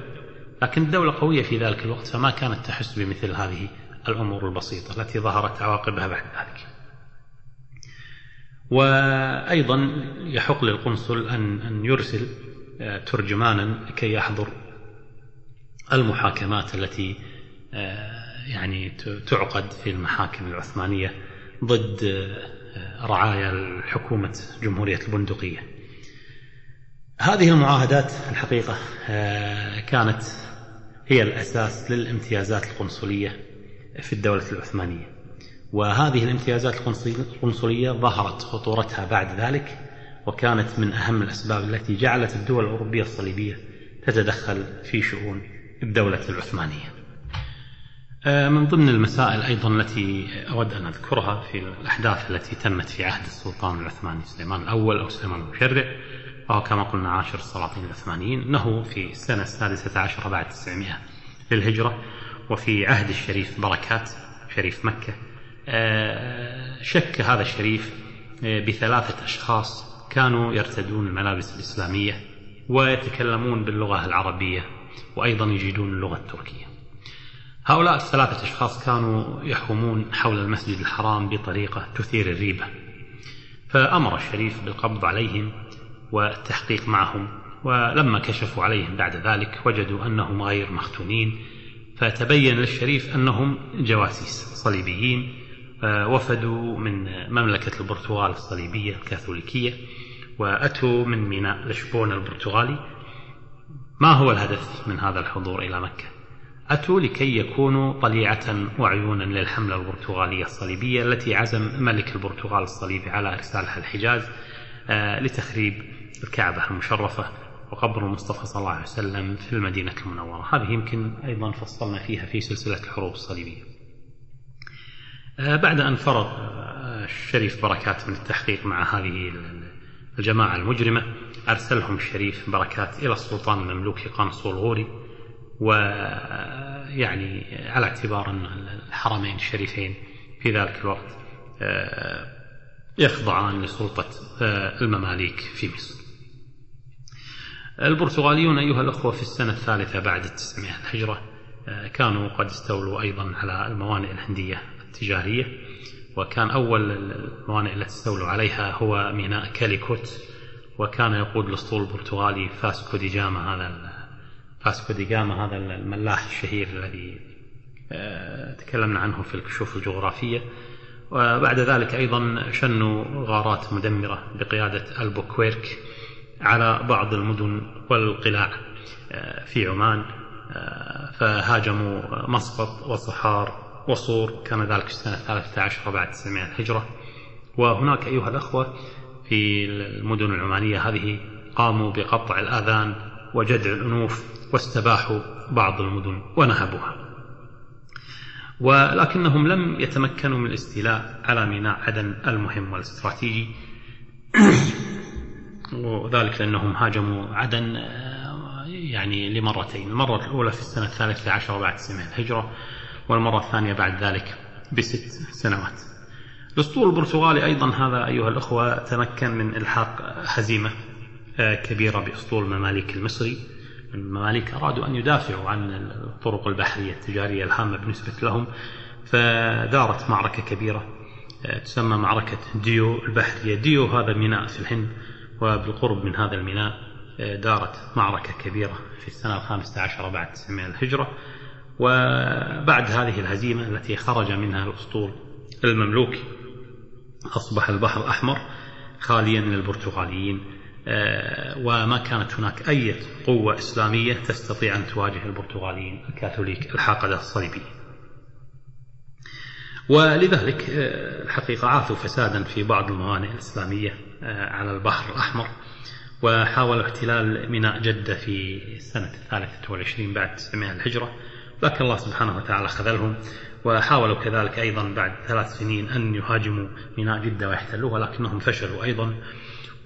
لكن الدولة قوية في ذلك الوقت فما كانت تحس بمثل هذه الأمور البسيطة التي ظهرت عواقبها بعد ذلك. وأيضا يحق للقنصل أن أن يرسل آه، ترجمانا لكي يحضر المحاكمات التي آه، يعني تعقد في المحاكم العثمانية ضد آه، رعايا حكومة جمهورية البندقية. هذه المعاهدات الحقيقة كانت هي الأساس للامتيازات القنصلية في الدولة العثمانية. وهذه الامتيازات القنصلية ظهرت خطورتها بعد ذلك وكانت من أهم الأسباب التي جعلت الدول الأوروبية الصليبية تتدخل في شؤون الدولة العثمانية. آه، من ضمن المسائل أيضا التي أود أن أذكرها في الأحداث التي تمت في عهد السلطان العثماني سليمان الأول أو سليمان المشرع وهو كما قلنا عاشر السلاطين العثمانيين أنه في السنة السادسة عشر بعد 900 للهجرة وفي عهد الشريف بركات شريف مكة. آه، شك هذا الشريف آه، بثلاثة أشخاص كانوا يرتدون الملابس الإسلامية ويتكلمون باللغة العربية وأيضا يجيدون اللغة التركية. هؤلاء الثلاثة أشخاص كانوا يحومون حول المسجد الحرام بطريقة تثير الريبة. فأمر الشريف بالقبض عليهم والتحقيق معهم. ولما كشفوا عليهم بعد ذلك وجدوا أنهم غير مختونين فتبين للشريف أنهم جواسيس صليبيين آه، وفدوا من مملكة البرتغال الصليبية الكاثوليكية وأتوا من ميناء لشبون البرتغالي. ما هو الهدف من هذا الحضور إلى مكة؟ أتوا لكي يكونوا طليعة وعيونا للحملة البرتغالية الصليبية التي عزم ملك البرتغال الصليبي على إرسالها الحجاز آه، لتخريب الكعبة المشرفة وقبر المصطفى صلى الله عليه وسلم في المدينة المنورة. هذه يمكن أيضا فصلنا فيها في سلسلة الحروب الصليبية. آه، بعد أن فرغ آه، الشريف بركات من التحقيق مع هذه الجماعة المجرمة أرسلهم الشريف بركات إلى السلطان المملوكي قنصل غوري ويعني على اعتبار أن الحرمين الشريفين في ذلك الوقت يخضعان لسلطة المماليك في مصر. البرتغاليون أيها الأخوة في السنة الثالثة بعد التسعمائة الهجرة آه، كانوا قد استولوا أيضا على الموانئ الهندية التجارية وكان أول الموانئ التي استولوا عليها هو ميناء كاليكوت وكان يقود الأسطول البرتغالي فاسكو دي جاما هذا فاسكو دي جاما هذا الملاح الشهير الذي آه، تكلمنا عنه في الكشوف الجغرافية. وبعد ذلك أيضا شنوا غارات مدمرة بقيادة ألبوكويرك. على بعض المدن والقلاع آه، في عمان آه، فهاجموا مسقط وصحار وصور كان ذلك الثالثة عشرة بعد 900 الهجرة. وهناك أيها الأخوة في المدن العمانية هذه قاموا بقطع الآذان وجدع الأنوف واستباحوا بعض المدن ونهبوها. ولكنهم لم يتمكنوا من الاستيلاء على ميناء عدن المهم والاستراتيجي. وذلك لأنهم هاجموا عدن آه، يعني لمرتين المرة الأولى في السنة الثالثة عشر بعد سنة الهجرة والمرة الثانية بعد ذلك بست سنوات. الأسطول البرتغالي أيضا هذا أيها الأخوة تمكن من إلحاق هزيمة آه، كبيرة بأسطول المماليك المصري. المماليك أرادوا أن يدافعوا عن الطرق البحرية التجارية الهامة بالنسبة لهم فدارت معركة كبيرة آه، تسمى معركة ديو البحرية. ديو هذا ميناء في الهند. وبالقرب من هذا الميناء آه، دارت معركة كبيرة في السنة الخامسة عشرة بعد 900 الهجرة. وبعد هذه الهزيمة التي خرج منها الأسطول المملوكي أصبح البحر الأحمر خاليا من البرتغاليين آه، وما كانت هناك أي قوة إسلامية تستطيع أن تواجه البرتغاليين الكاثوليك الحاقدة الصليبية ولذلك آه، الحقيقة عاثوا فسادا في بعض الموانئ الإسلامية. على البحر الأحمر وحاولوا احتلال ميناء جدة في السنة الثالثة والعشرين بعد 900 الهجرة لكن الله سبحانه وتعالى خذلهم وحاولوا كذلك أيضا بعد ثلاث سنين أن يهاجموا ميناء جدة ويحتلوه ولكنهم فشلوا أيضا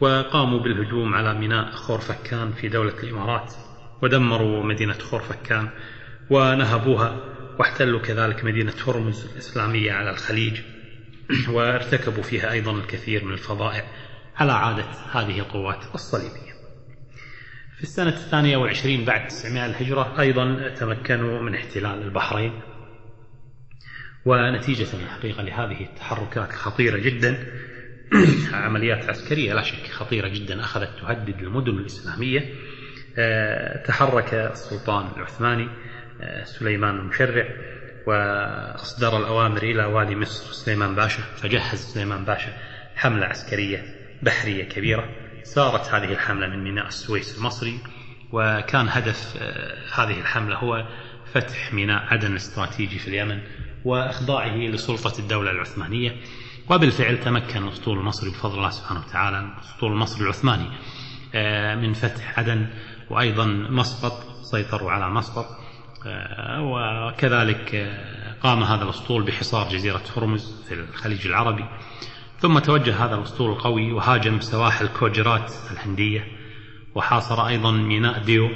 وقاموا بالهجوم على ميناء خورفكان في دولة الإمارات ودمروا مدينة خورفكان ونهبوها واحتلوا كذلك مدينة هرمز الإسلامية على الخليج وارتكبوا فيها أيضا الكثير من الفظائع. على عادة هذه القوات الصليبية. في السنة الثانية والعشرين بعد 900 الهجرة أيضا تمكنوا من احتلال البحرين ونتيجة الحقيقة لهذه التحركات الخطيرة جدا. عمليات عسكرية لا شك خطيرة جدا أخذت تهدد المدن الإسلامية. آه، تحرك السلطان العثماني آه، سليمان المشرع وأصدر الأوامر إلى والي مصر سليمان باشا فجهز سليمان باشا حملة عسكرية. بحرية كبيرة. سارت هذه الحملة من ميناء السويس المصري وكان هدف آه، هذه الحملة هو فتح ميناء عدن الاستراتيجي في اليمن وإخضاعه لسلطة الدولة العثمانية. وبالفعل تمكن الأسطول المصري بفضل الله سبحانه وتعالى الأسطول المصري العثماني آه، من فتح عدن وأيضا مسقط سيطروا على مسقط آه، وكذلك قام هذا الأسطول بحصار جزيرة هرمز في الخليج العربي. ثم توجه هذا الأسطول القوي وهاجم سواحل كوجرات الهندية وحاصر أيضا ميناء ديو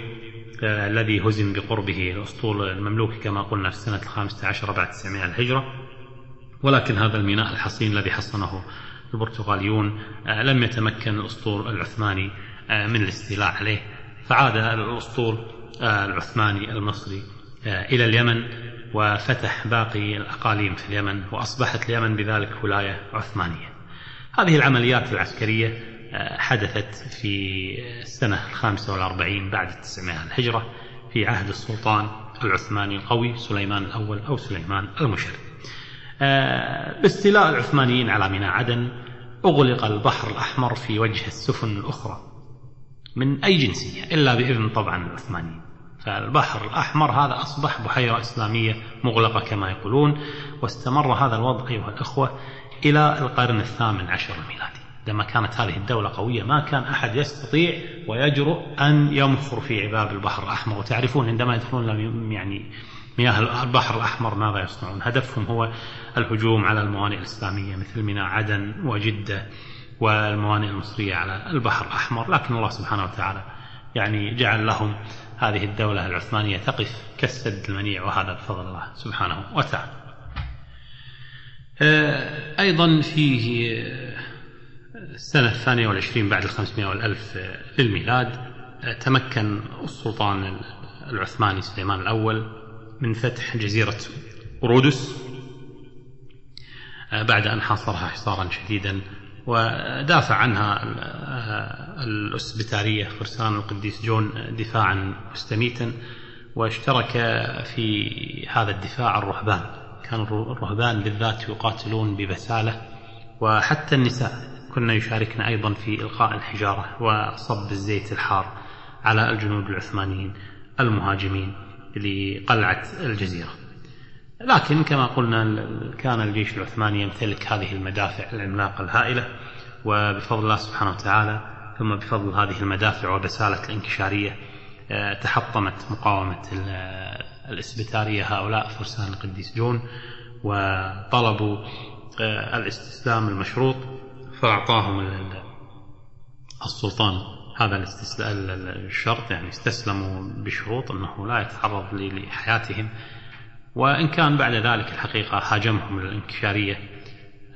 الذي هزم بقربه الأسطول المملوكي كما قلنا في السنة الخامسة عشرة بعد 900 الهجرة. ولكن هذا الميناء الحصين الذي حصنه البرتغاليون آه، لم يتمكن الأسطول العثماني آه، من الاستيلاء عليه. فعاد الأسطول آه، العثماني المصري إلى اليمن وفتح باقي الأقاليم في اليمن وأصبحت اليمن بذلك ولاية عثمانية. هذه العمليات العسكرية حدثت في السنة الخامسة والأربعين بعد التسعمائة الهجرة في عهد السلطان العثماني القوي سليمان الأول أو سليمان المشرف. آه، باستيلاء العثمانيين على ميناء عدن أغلق البحر الأحمر في وجه السفن الأخرى من أي جنسية؟ إلا بإذن طبعا العثمانيين. فالبحر الأحمر هذا أصبح بحيرة إسلامية مغلقة كما يقولون واستمر هذا الوضع أيها الأخوة إلى القرن الثامن عشر الميلادي. لما كانت هذه الدولة قوية ما كان أحد يستطيع ويجرؤ أن يمخر في عباب البحر الأحمر. وتعرفون عندما يدخلون يعني مياه البحر الأحمر ماذا يصنعون؟ هدفهم هو الهجوم على الموانئ الإسلامية مثل ميناء عدن وجدة والموانئ المصرية على البحر الأحمر. لكن الله سبحانه وتعالى يعني جعل لهم هذه الدولة العثمانية تقف كالسد المنيع وهذا بفضل الله سبحانه وتعالى. أيضا فيه السنة الثانية والعشرين بعد الخمسمائة والألف للميلاد تمكن السلطان العثماني سليمان الأول من فتح جزيرة رودس بعد أن حاصرها حصارا شديدا ودافع عنها الأسبتارية فرسان القديس جون دفاعا مستميتا واشترك في هذا الدفاع الرهبان. كان الرهبان بالذات يقاتلون ببسالة وحتى النساء كنا يشاركن أيضا في إلقاء الحجارة وصب الزيت الحار على الجنود العثمانيين المهاجمين لقلعة الجزيرة. لكن كما قلنا كان الجيش العثماني يمتلك هذه المدافع العملاقة الهائلة وبفضل الله سبحانه وتعالى ثم بفضل هذه المدافع وبسالة الانكشارية آه، تحطمت مقاومة الإسبتارية هؤلاء فرسان القديس جون وطلبوا آه، الاستسلام المشروط فأعطاهم السلطان. هذا الشرط يعني استسلموا بشروط أنه لا يتعرض لحياتهم. وإن كان بعد ذلك الحقيقة هاجمهم الانكشارية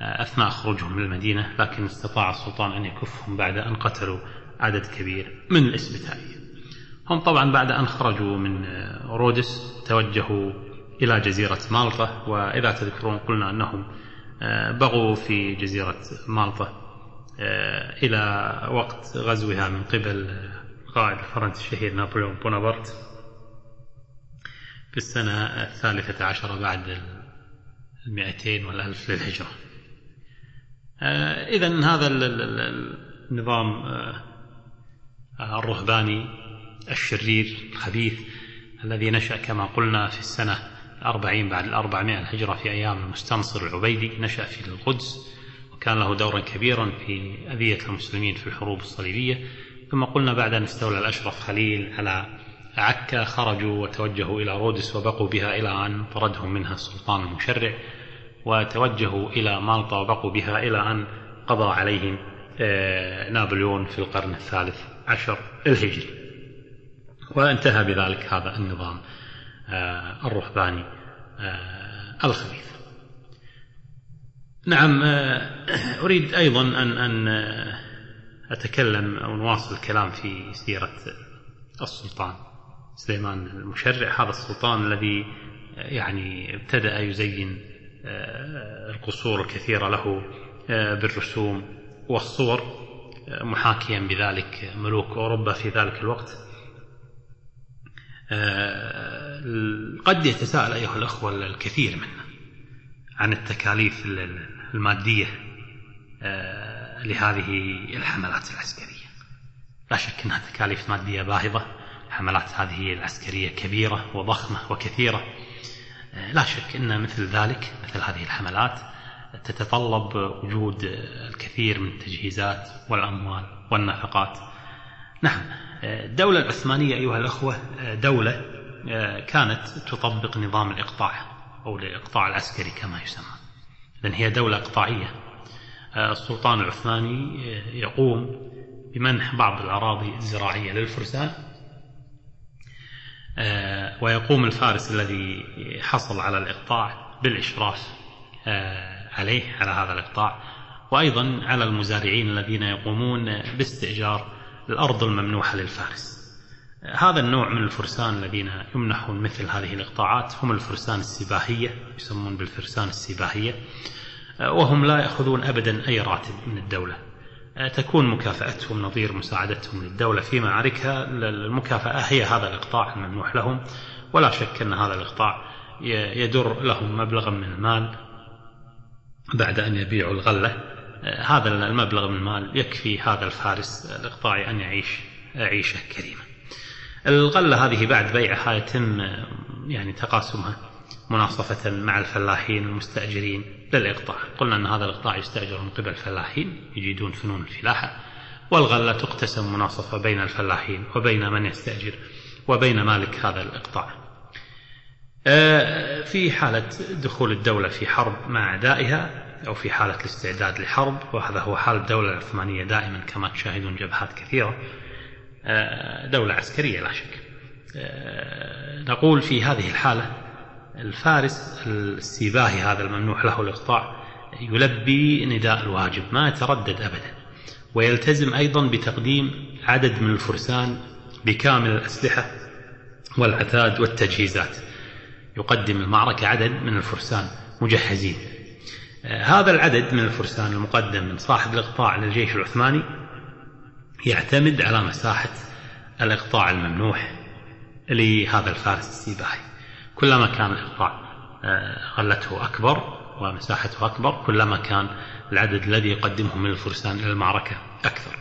آه، أثناء خروجهم من المدينة لكن استطاع السلطان أن يكفهم بعد أن قتلوا عدد كبير من الإسبتائية هم طبعا بعد أن خرجوا من آه، رودس توجهوا إلى جزيرة مالطا وإذا تذكرون قلنا أنهم آه، بغوا في جزيرة مالطا إلى وقت غزوها من قبل القائد الفرنسي الشهير نابليون بونابرت في السنة الثالثة عشرة بعد المئتين والألف للهجرة. آه، إذا هذا النظام آه، الرهباني الشرير الخبيث الذي نشأ كما قلنا في السنة الأربعين بعد الأربعمائة الهجرة في أيام المستنصر العبيدي نشأ في القدس وكان له دورا كبيرا في أذية المسلمين في الحروب الصليبية. ثم قلنا بعد أن استولى الأشرف خليل على عكا خرجوا وتوجهوا إلى رودس وبقوا بها إلى أن طردهم منها السلطان المشرع وتوجهوا إلى مالطا وبقوا بها إلى أن قضى عليهم آه، نابليون في القرن الثالث عشر الهجري. وانتهى بذلك هذا النظام الرهباني الخبيث. نعم أريد أيضا أن أن أتكلم أو نواصل الكلام في سيرة السلطان سليمان المشرع. هذا السلطان الذي يعني ابتدأ يزين القصور الكثيرة له بالرسوم والصور محاكيا بذلك ملوك أوروبا في ذلك الوقت. قد يتساءل أيها الأخوة الكثير منا عن التكاليف المادية لهذه الحملات العسكرية. لا شك أنها تكاليف مادية باهظة الحملات هذه العسكرية كبيرة وضخمة وكثيرة. لا شك أن مثل ذلك مثل هذه الحملات تتطلب وجود الكثير من التجهيزات والأموال والنفقات. نعم. الدولة العثمانية أيها الأخوة دولة كانت تطبق نظام الإقطاع أو الإقطاع العسكري كما يسمى. إذن هي دولة إقطاعية. السلطان العثماني يقوم بمنح بعض الأراضي الزراعية للفرسان ويقوم الفارس الذي حصل على الإقطاع بالإشراف عليه على هذا الإقطاع وأيضا على المزارعين الذين يقومون باستئجار الأرض الممنوحة للفارس. هذا النوع من الفرسان الذين يمنحون مثل هذه الإقطاعات هم الفرسان السباهية يسمون بالفرسان السباهية وهم لا يأخذون أبدا أي راتب من الدولة. تكون مكافأتهم نظير مساعدتهم للدولة في معاركها المكافأة هي هذا الإقطاع الممنوح لهم ولا شك أن هذا الإقطاع يدر لهم مبلغا من المال بعد أن يبيعوا الغلة. هذا المبلغ من المال يكفي هذا الفارس الإقطاعي أن يعيش عيشة كريمة الغلة هذه بعد بيعها يتم يعني تقاسمها مناصفة مع الفلاحين المستأجرين للإقطاع. قلنا أن هذا الإقطاع يستأجر من قبل الفلاحين يجيدون فنون الفلاحة. والغلة تقتسم مناصفة بين الفلاحين وبين من يستأجر وبين مالك هذا الإقطاع. في حالة دخول الدولة في حرب مع أعدائها أو في حالة الاستعداد لحرب وهذا هو حال الدولة العثمانية دائما كما تشاهدون جبهات كثيرة. دولة عسكرية لا شك. نقول في هذه الحالة الفارس السيباهي هذا الممنوح له الإقطاع يلبي نداء الواجب ما يتردد أبدا. ويلتزم أيضا بتقديم عدد من الفرسان بكامل الأسلحة والعتاد والتجهيزات. يقدم المعركة عدد من الفرسان مجهزين. هذا العدد من الفرسان المقدم من صاحب الإقطاع للجيش العثماني يعتمد على مساحة الإقطاع الممنوح لهذا الفارس السيباهي. كلما كان الإقطاع غلته أكبر ومساحته أكبر كلما كان العدد الذي يقدمه من الفرسان إلى المعركة أكثر.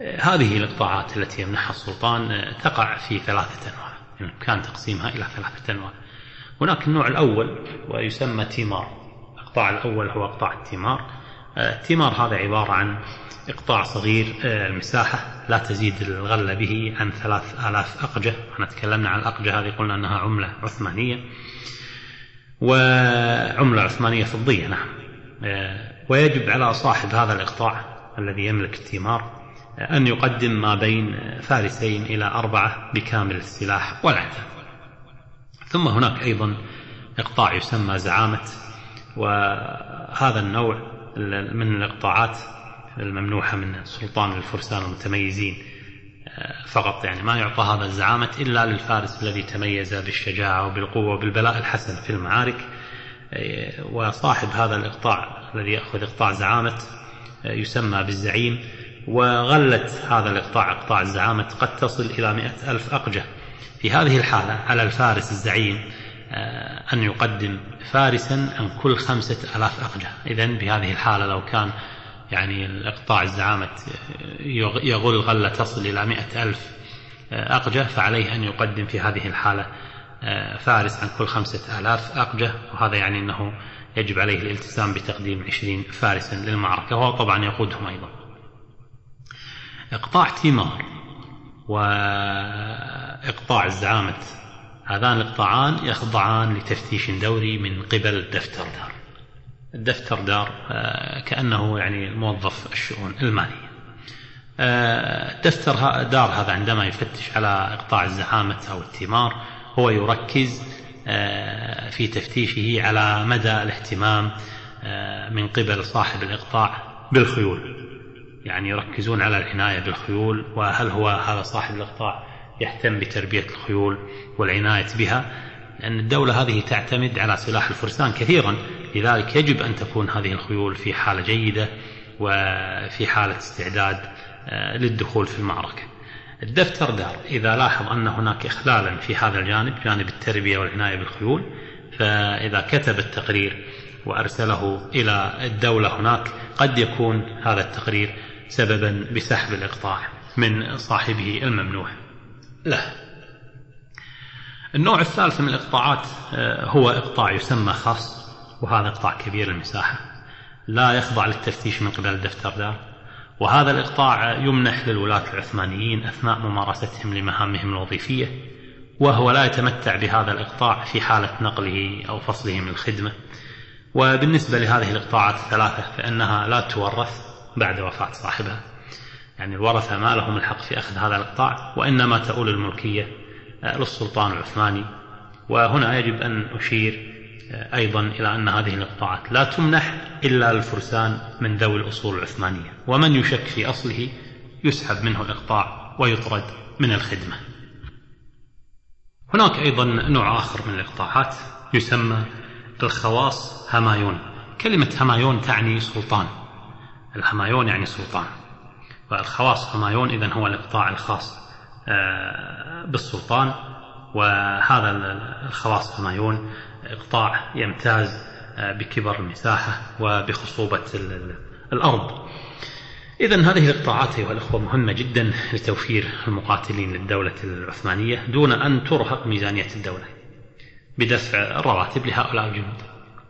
هذه الإقطاعات التي يمنحها السلطان تقع في ثلاثة أنواع. كان تقسيمها إلى ثلاثة أنواع. هناك النوع الأول ويسمى تيمار. الإقطاع الأول هو إقطاع التيمار التيمار هذا عبارة عن إقطاع صغير المساحة لا تزيد الغلة به عن ثلاث آلاف أقجة. إحنا تكلمنا عن الأقجة هذه قلنا أنها عملة عثمانية. وعملة عثمانية فضية نعم. ويجب على صاحب هذا الإقطاع الذي يملك التيمار أن يقدم ما بين فارسين إلى أربعة بكامل السلاح والعتاد ثم هناك أيضا إقطاع يسمى زعامة. وهذا النوع من الإقطاعات الممنوحة من سلطان الفرسان المتميزين فقط يعني ما يعطى هذا الزعامة إلا للفارس الذي تميز بالشجاعة وبالقوة وبالبلاء الحسن في المعارك وصاحب هذا الإقطاع الذي يأخذ إقطاع زعامة يسمى بالزعيم وغلت هذا الإقطاع إقطاع الزعامة قد تصل إلى مئة ألف أقجة. في هذه الحالة على الفارس الزعيم أن يقدم فارسا عن كل خمسة ألاف أقجة إذا بهذه الحالة لو كان يعني الإقطاع الزعامة يغل غلة تصل إلى مئة ألف أقجة فعليه أن يقدم في هذه الحالة فارس عن كل خمسة آلاف أقجة وهذا يعني أنه يجب عليه الالتزام بتقديم عشرين فارسا للمعركة. وهو طبعا يقودهم أيضا. إقطاع تيمار وإقطاع الزعامة هذان الإقطاعان يخضعان لتفتيش دوري من قبل دفتر دار. الدفتر دار كأنه يعني موظف الشؤون المالية. دفتر دار هذا عندما يفتش على إقطاع الزعامة أو التمار هو يركز في تفتيشه على مدى الاهتمام من قبل صاحب الإقطاع بالخيول. يعني يركزون على العناية بالخيول وهل هو هذا صاحب الإقطاع يهتم بتربية الخيول والعناية بها لأن الدولة هذه تعتمد على سلاح الفرسان كثيرا لذلك يجب أن تكون هذه الخيول في حالة جيدة وفي حالة استعداد آه، للدخول في المعركة. الدفتر دار إذا لاحظ أن هناك إخلالا في هذا الجانب جانب التربية والعناية بالخيول فإذا كتب التقرير وأرسله إلى الدولة هناك قد يكون هذا التقرير سببا بسحب الإقطاع من صاحبه الممنوع. له النوع الثالث من الإقطاعات آه، هو إقطاع يسمى خاص وهذا إقطاع كبير المساحة. لا يخضع للتفتيش من قبل الدفتر دار وهذا الإقطاع يمنح للولاة العثمانيين أثناء ممارستهم لمهامهم الوظيفية وهو لا يتمتع بهذا الإقطاع في حالة نقله أو فصله من الخدمة وبالنسبة لهذه الإقطاعات الثلاثة فإنها لا تورث بعد وفاة صاحبها. يعني الورثة ما لهم الحق في أخذ هذا الإقطاع وإنما تؤول الملكية آه، للسلطان العثماني. وهنا يجب أن أشير آه، أيضا إلى أن هذه الإقطاعات لا تمنح إلا للفرسان من ذوي الأصول العثمانية. ومن يشك في أصله يسحب منه الإقطاع ويطرد من الخدمة. هناك أيضا نوع آخر من الإقطاعات يسمى الخواص همايون. كلمة همايون تعني سلطان. الهمايون يعني سلطان. والخواص همايون إذن هو الإقطاع الخاص آه، بالسلطان وهذا الخواص همايون إقطاع يمتاز آه، بكبر المساحة وبخصوبة الأرض. إذا هذه الإقطاعات أيها الأخوة مهمة جدا لتوفير المقاتلين للدولة العثمانية دون أن ترهق ميزانية الدولة بدفع الرواتب لهؤلاء الجنود.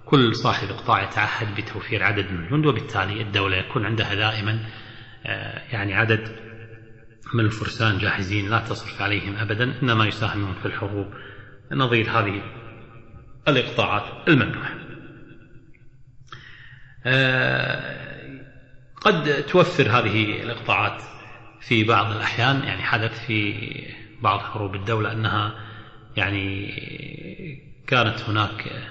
كل صاحب إقطاع يتعهد بتوفير عدد من الجند وبالتالي الدولة يكون عندها دائما يعني عدد من الفرسان جاهزين لا تصرف عليهم أبدا إنما يساهمون في الحروب نظير هذه الإقطاعات الممنوعة. آه، قد توفر هذه الإقطاعات في بعض الأحيان يعني حدث في بعض حروب الدولة أنها يعني كانت هناك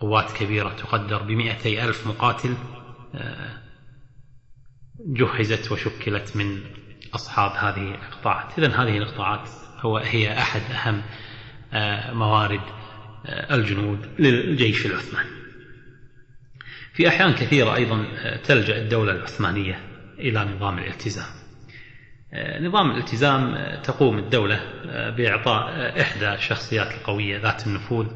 قوات كبيرة تقدر بمئتي ألف مقاتل. آه، جهزت وشكلت من أصحاب هذه الإقطاعات إذن هذه الإقطاعات هو هي أحد أهم آه، موارد آه، الجنود للجيش العثماني. في أحيان كثيرة أيضا تلجأ الدولة العثمانية إلى نظام الالتزام. نظام الالتزام تقوم الدولة بإعطاء إحدى الشخصيات القوية ذات النفوذ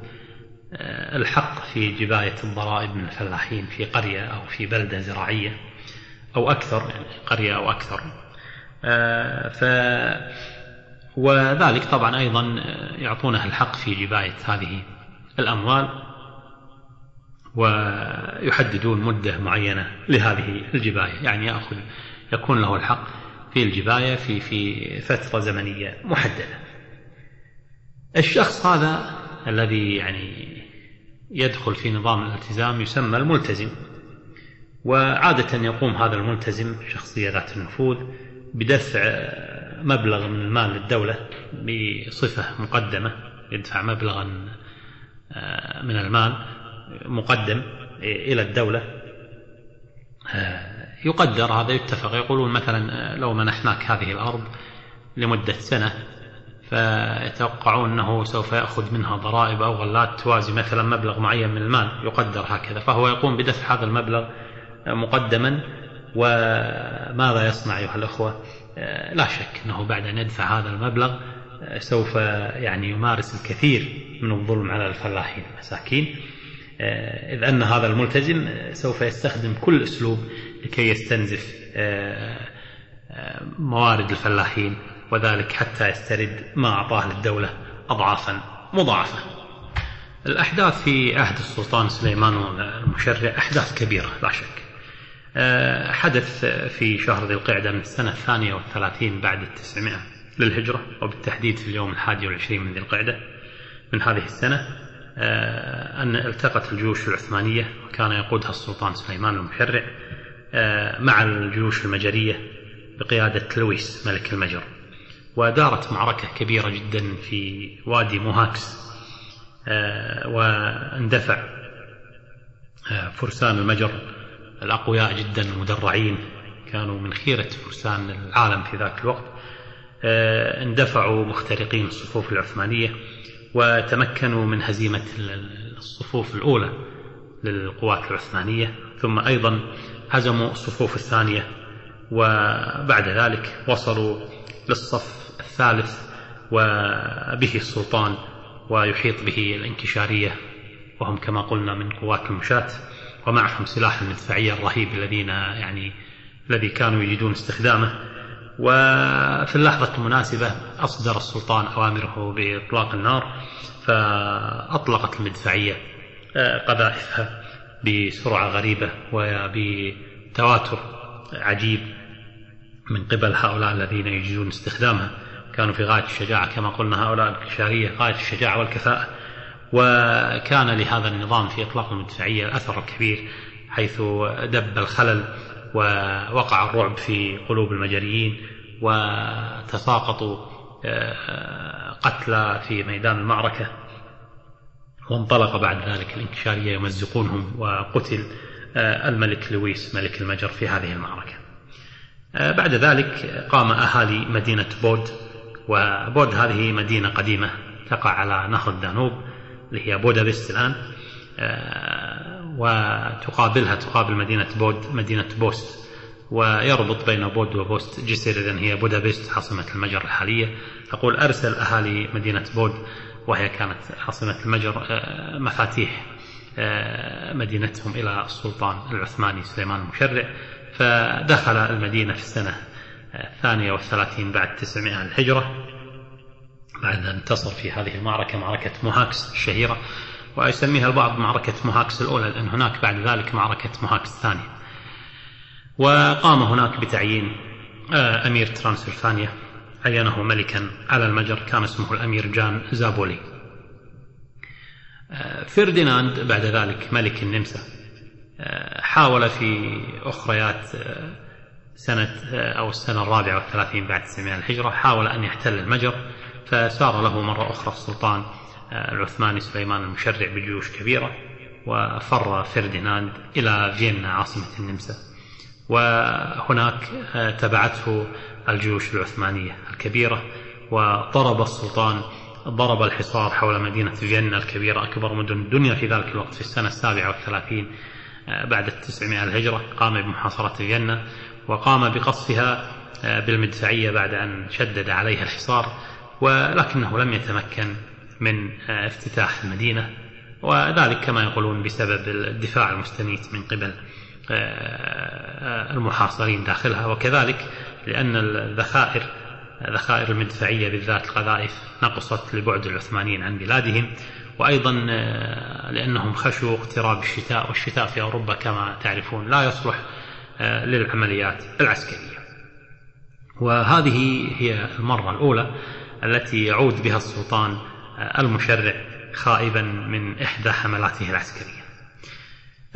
الحق في جباية الضرائب من الفلاحين في قرية أو في بلدة زراعية. أو أكثر يعني قرية أو أكثر. آه، ف وذلك طبعا أيضا يعطونه الحق في جباية هذه الأموال ويحددون مدة معينة لهذه الجباية. يعني يأخذ يكون له الحق في الجباية في في فترة زمنية محددة. الشخص هذا الذي يعني يدخل في نظام الالتزام يسمى الملتزم. وعادة يقوم هذا الملتزم شخصية ذات النفوذ بدفع مبلغ من المال للدولة بصفة مقدمة يدفع مبلغا آه، من المال مقدم إلى الدولة. آه، يقدر هذا يتفق. يقولون مثلا آه، لو منحناك هذه الأرض لمدة سنة فيتوقعون أنه سوف يأخذ منها ضرائب أو غلات توازي مثلا مبلغ معين من المال يقدر هكذا. فهو يقوم بدفع هذا المبلغ مقدما وماذا يصنع أيها الأخوة؟ لا شك أنه بعد أن يدفع هذا المبلغ سوف يعني يمارس الكثير من الظلم على الفلاحين المساكين إذ أن هذا الملتزم سوف يستخدم كل أسلوب لكي يستنزف موارد الفلاحين وذلك حتى يسترد ما أعطاه للدولة أضعافا مضاعفة. الأحداث في عهد السلطان سليمان المشرع أحداث كبيرة لا شك. آه، حدث في شهر ذي القعدة من السنة الثانية والثلاثين بعد التسعمائة للهجرة وبالتحديد في اليوم الحادي والعشرين من ذي القعدة من هذه السنة آه، أن التقت الجيوش العثمانية وكان يقودها السلطان سليمان المشرع آه، مع الجيوش المجرية بقيادة لويس ملك المجر. ودارت معركة كبيرة جدا في وادي موهاكس واندفع فرسان المجر الأقوياء جدا المدرعين كانوا من خيرة فرسان العالم في ذاك الوقت. اندفعوا مخترقين الصفوف العثمانية وتمكنوا من هزيمة الصفوف الأولى للقوات العثمانية ثم أيضا هزموا الصفوف الثانية وبعد ذلك وصلوا للصف الثالث وبه السلطان ويحيط به الانكشارية وهم كما قلنا من قوات المشاة. ومعهم سلاح المدفعية الرهيب الذين يعني الذي كانوا يجدون استخدامه. وفي اللحظة المناسبة أصدر السلطان أوامره بإطلاق النار فأطلقت المدفعية آه، قذائفها بسرعة غريبة وبتواتر عجيب من قبل هؤلاء الذين يجدون استخدامها. كانوا في غاية الشجاعة كما قلنا هؤلاء الكشارية غاية الشجاعة والكفاءة. وكان لهذا النظام في إطلاق المدفعية الأثر الكبير حيث دب الخلل ووقع الرعب في قلوب المجريين وتساقطوا آه، قتلى في ميدان المعركة. وانطلق بعد ذلك الإنكشارية يمزقونهم وقتل آه، الملك لويس ملك المجر في هذه المعركة. آه، بعد ذلك قام أهالي مدينة بود وبود هذه مدينة قديمة تقع على نهر الدانوب. اللي هي بودابست الآن وتقابلها تقابل مدينة بود مدينة بوست ويربط بين بودا وبست جسر إذن هي بودابست عاصمة المجر الحالية. أقول أرسل أهالي مدينة بود وهي كانت عاصمة المجر آه، مفاتيح آه، مدينتهم إلى السلطان العثماني سليمان المشرع. فدخل المدينة في السنة الثانية والثلاثين بعد تسعمائة للهجرة. بعد أن انتصر في هذه المعركة معركة موهاكس الشهيرة ويسميها البعض معركة موهاكس الأولى لأن هناك بعد ذلك معركة موهاكس الثانية. وقام هناك بتعيين آه، أمير ترانسلفانيا عينه ملكا على المجر كان اسمه الأمير جان زابولي. آه، فرديناند بعد ذلك ملك النمسا آه، حاول في أخريات سنة أو السنة الرابعة والثلاثين بعد 900 الهجرة حاول أن يحتل المجر فسار له مرة أخرى السلطان العثماني سليمان المشرع بجيوش كبيرة وفر فرديناند إلى فيينا عاصمة النمسا. وهناك تبعته الجيوش العثمانية الكبيرة وضرب السلطان ضرب الحصار حول مدينة فيينا الكبيرة أكبر مدن الدنيا في ذلك الوقت في السنة السابعة والثلاثين بعد التسعمائة الهجرة. قام بمحاصرة فيينا وقام بقصفها بالمدفعية بعد أن شدد عليها الحصار. ولكنه لم يتمكن من افتتاح المدينة وذلك كما يقولون بسبب الدفاع المستميت من قبل المحاصرين داخلها. وكذلك لأن الذخائر ذخائر المدفعية بالذات القذائف نقصت لبعد العثمانيين عن بلادهم وأيضا لأنهم خشوا اقتراب الشتاء والشتاء في أوروبا كما تعرفون لا يصلح للعمليات العسكرية. وهذه هي المرة الأولى التي يعود بها السلطان المشرع خائبا من إحدى حملاته العسكرية.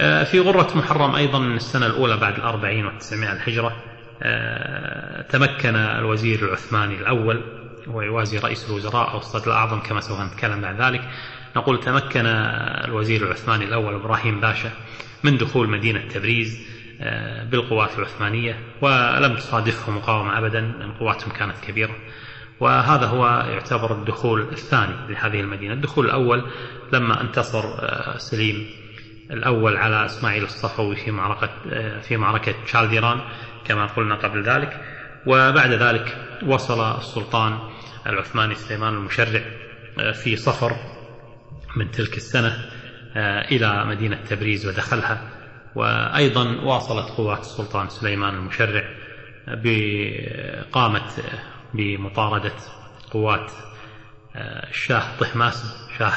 آه، في غرة محرم أيضا من السنة الأولى بعد الأربعين والتسعمائة الهجرة آه، تمكن الوزير العثماني الأول ويوازي رئيس الوزراء أو الصدر الأعظم كما سوف نتكلم بعد ذلك. نقول تمكن الوزير العثماني الأول إبراهيم باشا من دخول مدينة تبريز آه، بالقوات العثمانية ولم تصادفه مقاومة أبدا لأن قواتهم كانت كبيرة. وهذا هو يعتبر الدخول الثاني لهذه المدينة. الدخول الأول لما انتصر آه، سليم الأول على إسماعيل الصفوي في معركة آه، في معركة شالديران كما قلنا قبل ذلك. وبعد ذلك وصل السلطان العثماني سليمان المشرع آه، في صفر من تلك السنة إلى مدينة تبريز ودخلها. وأيضا واصلت قوات السلطان سليمان المشرع بقامة بمطاردة قوات آه، الشاه طهماس شاه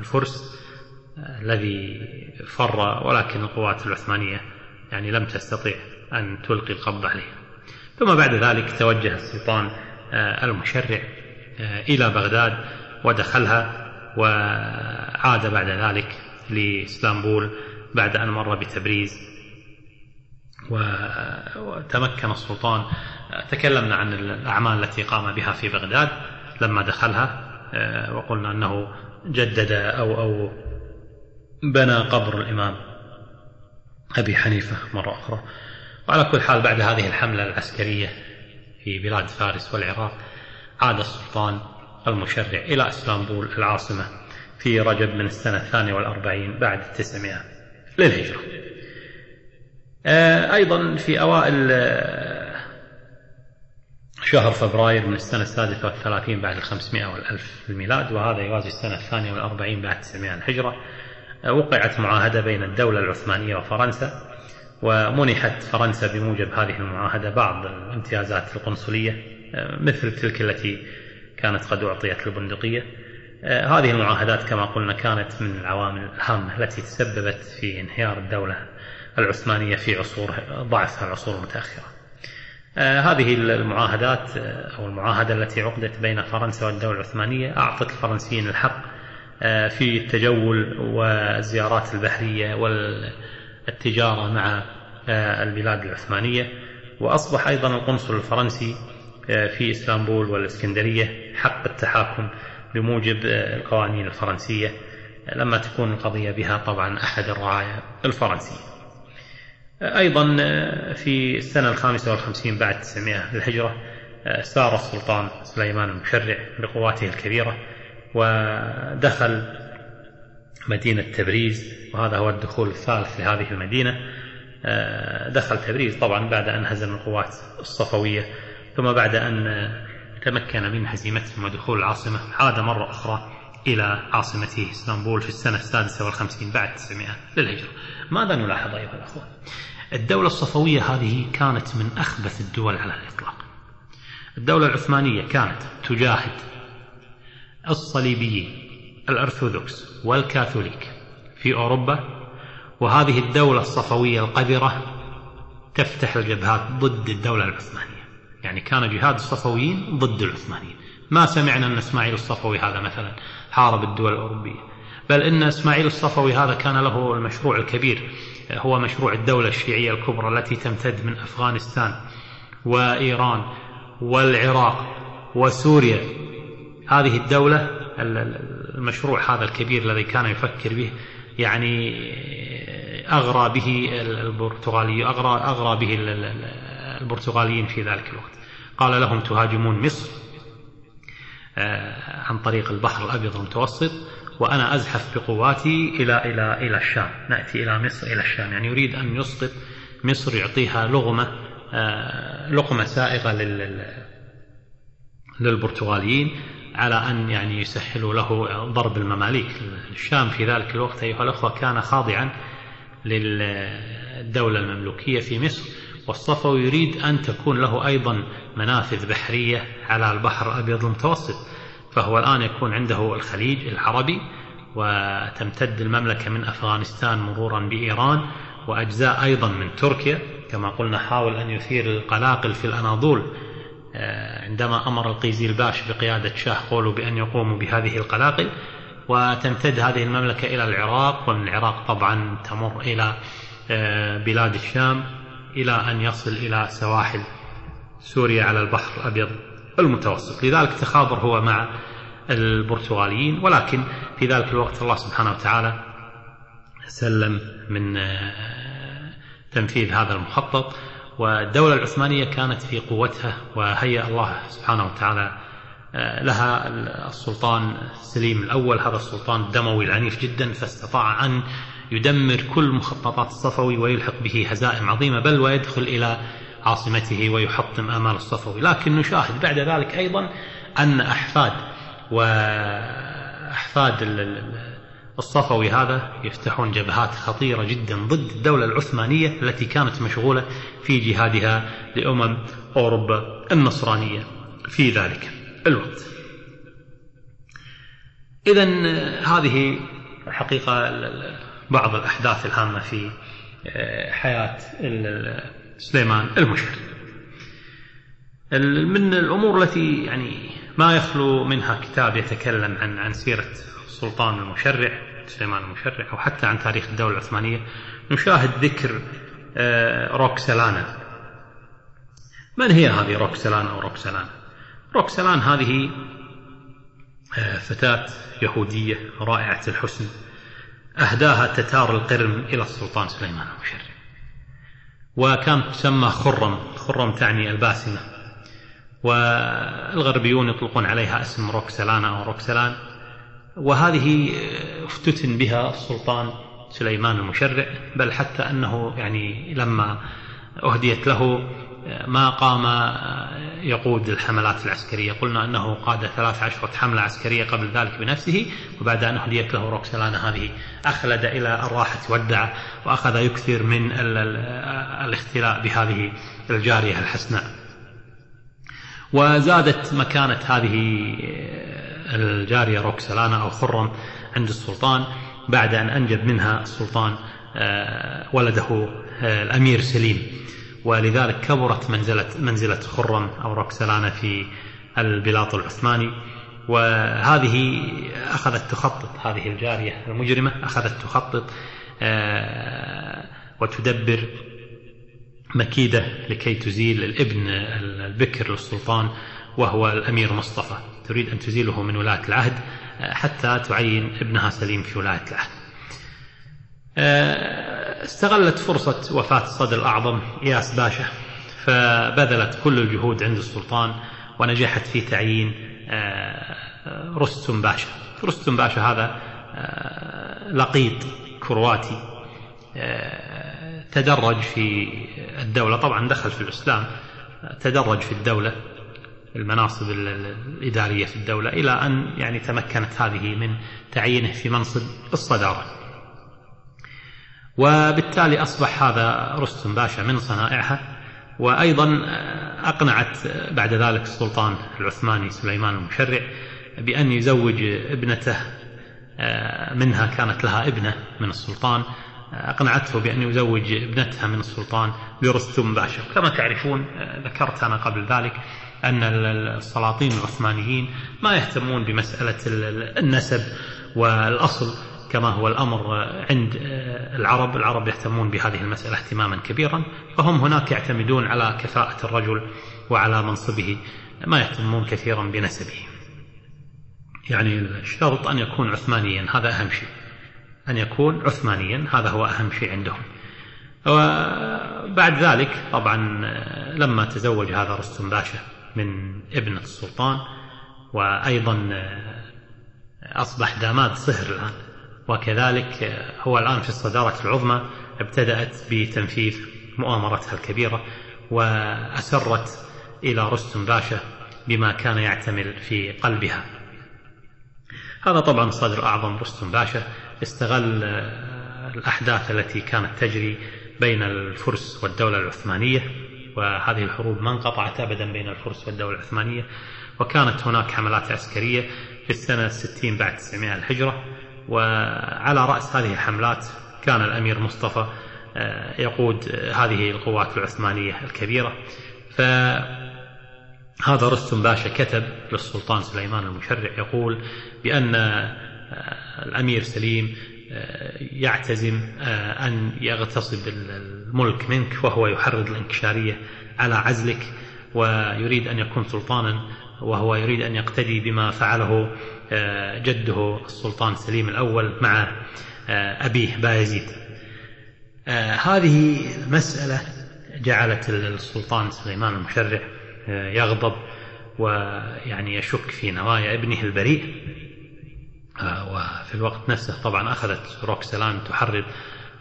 الفرس آه، الذي فر ولكن القوات العثمانية يعني لم تستطيع أن تلقي القبض عليه. ثم بعد ذلك توجه السلطان آه، المشرع إلى بغداد ودخلها وعاد بعد ذلك لإسلامبول بعد أن مر بتبريز وتمكن السلطان تكلمنا عن الأعمال التي قام بها في بغداد لما دخلها وقلنا أنه جدد أو أو بنى قبر الإمام أبي حنيفة مرة أخرى. وعلى كل حال بعد هذه الحملة العسكرية في بلاد فارس والعراق عاد السلطان المشرع إلى إسطنبول العاصمة في رجب من السنة الثانية والأربعين بعد التسعمائة للهجرة. آه، أيضا في أوائل آه، شهر فبراير من السنة السادسة والثلاثين بعد الخمسمائة والألف الميلاد وهذا يوازي السنة الثانية والأربعين بعد التسعمائة الهجرة. آه، وقعت معاهدة بين الدولة العثمانية وفرنسا ومنحت فرنسا بموجب هذه المعاهدة بعض الامتيازات القنصلية مثل تلك التي كانت قد أعطيت البندقية. هذه المعاهدات كما قلنا كانت من العوامل الهامة التي تسببت في انهيار الدولة العثمانية في عصور ضعفها العصور المتأخرة آه، هذه المعاهدات آه، أو المعاهدة التي عقدت بين فرنسا والدولة العثمانية أعطت الفرنسيين الحق آه، في التجول والزيارات البحرية والتجارة مع البلاد العثمانية. وأصبح أيضا القنصل الفرنسي في إسطنبول والإسكندرية حق التحاكم بموجب القوانين الفرنسية لما تكون القضية بها طبعا أحد الرعايا الفرنسية. أيضا في السنة الخامسة والخمسين بعد 900 للهجرة سار السلطان سليمان المشرع بقواته الكبيرة ودخل مدينة تبريز وهذا هو الدخول الثالث لهذه المدينة. دخل تبريز طبعا بعد أن هزم القوات الصفوية ثم بعد أن تمكن من هزيمتهم ودخول العاصمة عاد مرة أخرى إلى عاصمته إسطنبول في السنة السادسة والخمسين بعد 900 للهجرة. ماذا نلاحظ أيها الأخوة؟ الدولة الصفوية هذه كانت من أخبث الدول على الإطلاق. الدولة العثمانية كانت تجاهد الصليبيين الأرثوذكس والكاثوليك في أوروبا وهذه الدولة الصفوية القذرة تفتح الجبهات ضد الدولة العثمانية. يعني كان جهاد الصفويين ضد العثمانيين. ما سمعنا أن إسماعيل الصفوي هذا مثلا حارب الدول الأوروبية. بل إن إسماعيل الصفوي هذا كان له المشروع الكبير هو مشروع الدولة الشيعية الكبرى التي تمتد من أفغانستان وإيران والعراق وسوريا. هذه الدولة المشروع هذا الكبير الذي كان يفكر به يعني أغرى به البرتغالي أغرى, أغرى به البرتغاليين في ذلك الوقت. قال لهم تهاجمون مصر آه، عن طريق البحر الأبيض المتوسط. وأنا أزحف بقواتي إلى إلى إلى الشام. نأتي إلى مصر إلى الشام. يعني يريد أن يسقط مصر يعطيها لغمة آه، لقمة سائغة للبرتغاليين على أن يعني يسهلوا له ضرب المماليك. الشام في ذلك الوقت أيها الأخوة كان خاضعا للدولة المملوكية في مصر والصفوي يريد أن تكون له أيضا منافذ بحرية على البحر الأبيض المتوسط. فهو الآن يكون عنده الخليج العربي وتمتد المملكة من أفغانستان مرورا بإيران وأجزاء أيضا من تركيا. كما قلنا حاول أن يثير القلاقل في الأناضول. آه، عندما أمر القيزي الباش بقيادة شاه قولوا بأن يقوموا بهذه القلاقل وتمتد هذه المملكة إلى العراق ومن العراق طبعا تمر إلى آه، بلاد الشام إلى أن يصل إلى سواحل سوريا على البحر الأبيض. المتوسط. لذلك تخاضر هو مع البرتغاليين ولكن في ذلك الوقت الله سبحانه وتعالى سلم من آه، تنفيذ هذا المخطط. والدولة العثمانية كانت في قوتها وهيأ الله سبحانه وتعالى آه، لها السلطان سليم الأول. هذا السلطان الدموي العنيف جدا فاستطاع أن يدمر كل مخططات الصفوي ويلحق به هزائم عظيمة بل ويدخل إلى عاصمته ويحطم آمال الصفوي. لكن نشاهد بعد ذلك أيضا أن أحفاد وأحفاد الصفوي هذا يفتحون جبهات خطيرة جدا ضد الدولة العثمانية التي كانت مشغولة في جهادها لأمم أوروبا النصرانية في ذلك الوقت. إذا هذه الحقيقة بعض الأحداث الهامة في حياة سليمان المشرع من الأمور التي يعني ما يخلو منها كتاب يتكلم عن عن سيرة السلطان المشرع سليمان المشرع أو حتى عن تاريخ الدولة العثمانية نشاهد ذكر آه، روكسلانا من هي هذه روكسلان أو روكسلان؟ روكسلان هذه آه، فتاة يهودية رائعة الحسن أهداها تتار القرم إلى السلطان سليمان المشرف وكانت تسمى خرم. خرم تعني الباسمة. والغربيون يطلقون عليها اسم روكسلان أو روكسلان. وهذه افتتن بها السلطان سليمان المشرع بل حتى أنه يعني لما أهديت له ما قام يقود الحملات العسكرية. قلنا أنه قاد ثلاث عشرة حملة عسكرية قبل ذلك بنفسه وبعد أن أهديت له روكسلانا هذه. أخلد إلى الراحة والدعة وأخذ يكثر من الاختلاء بهذه الجارية الحسناء وزادت مكانة هذه الجارية روكسلانا أو خرم عند السلطان بعد أن أنجب منها السلطان آه، ولده آه، الأمير سليم. ولذلك كبرت منزلة, منزلة خرم أو روكسلانا في البلاط العثماني. وهذه أخذت تخطط هذه الجارية المجرمة أخذت تخطط آه، وتدبر مكيدة لكي تزيل الابن البكر للسلطان وهو الأمير مصطفى. تريد أن تزيله من ولاية العهد آه، حتى تعين ابنها سليم في ولاية العهد. آه، استغلت فرصة وفاة الصدر الأعظم إياس باشا فبذلت كل الجهود عند السلطان ونجحت في تعيين آه، رستم باشا. رستم باشا هذا لقيط كرواتي تدرج في الدولة طبعا دخل في الإسلام تدرج في الدولة المناصب الإدارية في الدولة إلى أن يعني تمكنت هذه من تعيينه في منصب الصدارة. وبالتالي أصبح هذا رستم باشا من صنائعها وأيضا أقنعت بعد ذلك السلطان العثماني سليمان المشرع بأن يزوج ابنته منها كانت لها ابنة من السلطان أقنعته بأن يزوج ابنتها من السلطان برستم باشا كما تعرفون ذكرت أنا قبل ذلك أن السلاطين العثمانيين ما يهتمون بمسألة النسب والأصل كما هو الأمر عند العرب العرب يهتمون بهذه المسألة اهتماما كبيرا فهم هناك يعتمدون على كفاءة الرجل وعلى منصبه ما يهتمون كثيرا بنسبه. يعني الشرط أن يكون عثمانيا هذا أهم شيء. أن يكون عثمانيا هذا هو أهم شيء عندهم. وبعد ذلك طبعا لما تزوج هذا رستم باشا من ابنة السلطان وأيضا أصبح داماد صهر الآن. وكذلك هو الآن في الصدارة العظمى ابتدأت بتنفيذ مؤامرتها الكبيرة وأسرت إلى رستم باشا بما كان يعتمل في قلبها. هذا طبعا صدر أعظم رستم باشا استغل الأحداث التي كانت تجري بين الفرس والدولة العثمانية وهذه الحروب ما انقطعت أبدا بين الفرس والدولة العثمانية وكانت هناك حملات عسكرية في السنة الستين بعد 900 الهجرة وعلى رأس هذه الحملات كان الأمير مصطفى آه، يقود هذه القوات العثمانية الكبيرة. فهذا رستم باشا كتب للسلطان سليمان المشرع يقول بأن آه، الأمير سليم يعتزم آه، أن يغتصب الملك منك وهو يحرض الانكشارية على عزلك ويريد أن يكون سلطانا وهو يريد أن يقتدي بما فعله. آه، جده السلطان سليم الأول مع آه، أبيه بايزيد هذه المسألة جعلت السلطان سليمان المشرع يغضب ويعني يشك في نوايا ابنه البريء. آه، وفي الوقت نفسه طبعا أخذت روكسلان تحرض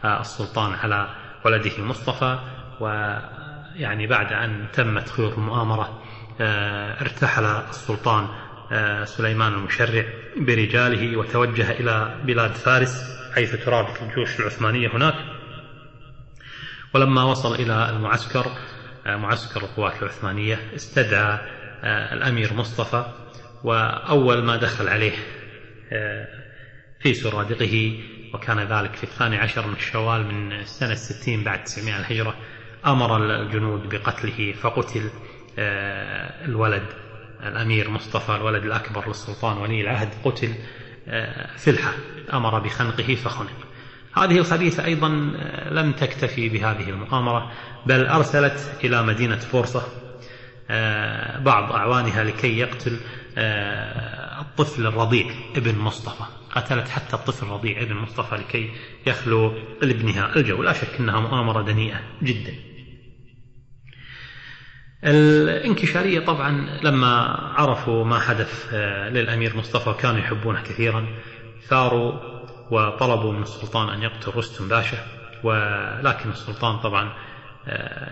آه، السلطان على ولده مصطفى. ويعني بعد أن تمت خير المؤامرة آه، ارتحل السلطان سليمان المشرع برجاله وتوجه إلى بلاد فارس حيث ترابط الجيوش العثمانية هناك. ولما وصل إلى المعسكر معسكر القوات العثمانية استدعى الأمير مصطفى وأول ما دخل عليه في سرادقه وكان ذلك في الثاني عشر من شوال من السنة الستين بعد تسعمائة الهجرة أمر الجنود بقتله فقتل آه، الولد. الأمير مصطفى الولد الأكبر للسلطان ولي العهد قتل آه، فلحة أمر بخنقه فخنق. هذه الخليفة أيضا آه، لم تكتفي بهذه المؤامرة بل أرسلت إلى مدينة بورصة بعض أعوانها لكي يقتل الطفل الرضيع ابن مصطفى. قتلت حتى الطفل الرضيع ابن مصطفى لكي يخلو لابنها الجو. لا شك أنها مؤامرة دنيئة جدا. الانكشارية طبعا لما عرفوا ما حدث للأمير مصطفى وكانوا يحبونه كثيرا. ثاروا وطلبوا من السلطان أن يقتل رستم باشا. ولكن السلطان طبعا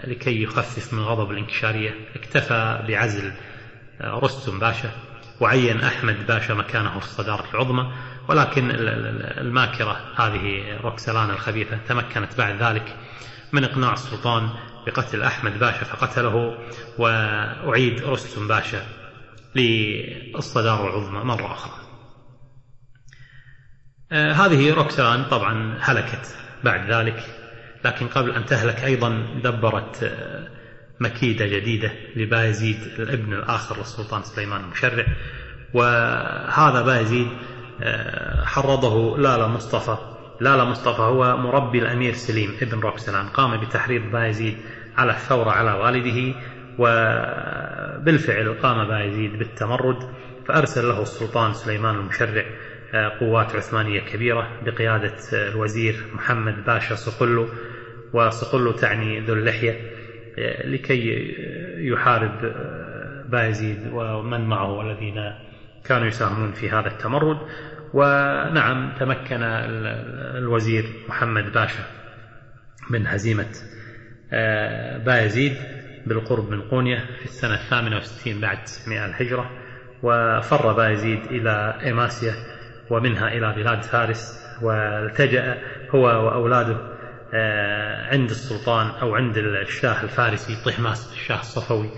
لكي يخفف من غضب الانكشارية اكتفى بعزل رستم باشا. وعين أحمد باشا مكانه في الصدارة العظمى. ولكن الماكرة هذه روكسلان الخبيثة تمكنت بعد ذلك من إقناع السلطان بقتل أحمد باشا فقتله وأعيد رستم باشا للصدارة العظمى مرة أخرى. آه هذه روكسلان طبعا هلكت بعد ذلك لكن قبل أن تهلك أيضا دبرت آه مكيدة جديدة لبايزيد الابن الآخر للسلطان سليمان المشرع. وهذا بايزيد حرضه لالا مصطفى لالا مصطفى هو مربي الأمير سليم ابن روكسلان قام بتحريض بايزيد على الثورة على والده وبالفعل قام بايزيد بالتمرد فأرسل له السلطان سليمان المشرع قوات عثمانية كبيرة بقيادة الوزير محمد باشا صقلو وصقلو تعني ذو اللحية لكي يحارب بايزيد ومن معه والذين كانوا يساهمون في هذا التمرد. ونعم تمكن الوزير محمد باشا من هزيمة بايزيد بالقرب من قونية في السنة الثامنة والستين بعد 900 الهجرة وفر بايزيد إلى إيماسيا ومنها إلى بلاد فارس والتجأ هو وأولاده عند السلطان أو عند الشاه الفارسي طهماس الشاه الصفوي.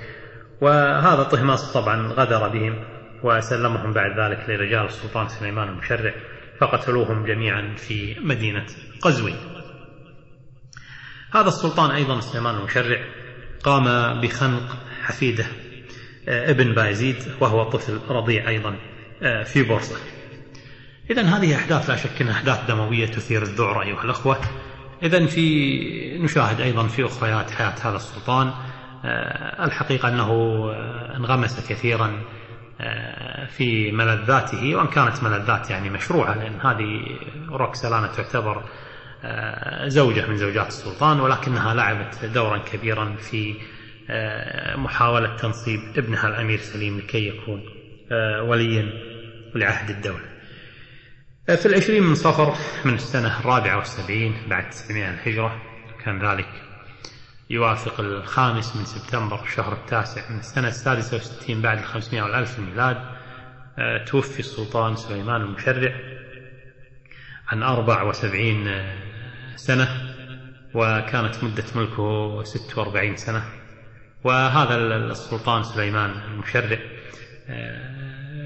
وهذا طهماس طبعا غدر بهم وسلمهم بعد ذلك لرجال السلطان سليمان المشرع فقتلوهم جميعا في مدينة قزوين. هذا السلطان أيضا سليمان المشرع قام بخنق حفيده ابن بايزيد وهو طفل رضيع أيضا في بورصة. إذا هذه أحداث لا شك أنها أحداث دموية تثير الذعر أيها الأخوة. إذا في نشاهد أيضا في أخريات حياة هذا السلطان الحقيقة أنه انغمس كثيرا في ملذاته وإن كانت ملذات يعني مشروعة لأن هذه روكسلانا تعتبر زوجة من زوجات السلطان ولكنها لعبت دورا كبيرا في محاولة تنصيب ابنها الأمير سليم لكي يكون وليا لعهد الدولة. في العشرين من صفر من السنة الرابعة والسبعين بعد 900 الهجرة كان ذلك يوافق الخامس من سبتمبر الشهر التاسع من السنة السادسة والستين بعد الخمسمائة والألف الميلاد. توفي السلطان سليمان المشرع عن أربع وسبعين سنة وكانت مدة ملكه ست وأربعين سنة. وهذا السلطان سليمان المشرع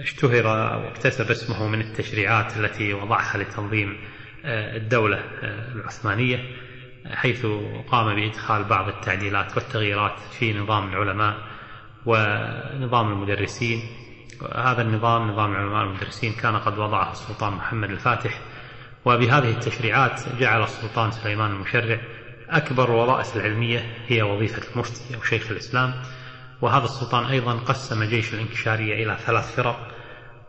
اشتهر واكتسب اسمه من التشريعات التي وضعها لتنظيم الدولة العثمانية. حيث قام بإدخال بعض التعديلات والتغييرات في نظام العلماء ونظام المدرسين. هذا النظام نظام العلماء والمدرسين كان قد وضعه السلطان محمد الفاتح. وبهذه التشريعات جعل السلطان سليمان المشرع أكبر الوظائف العلمية هي وظيفة المفتي أو شيخ الإسلام. وهذا السلطان أيضا قسم جيش الإنكشارية إلى ثلاث فرق.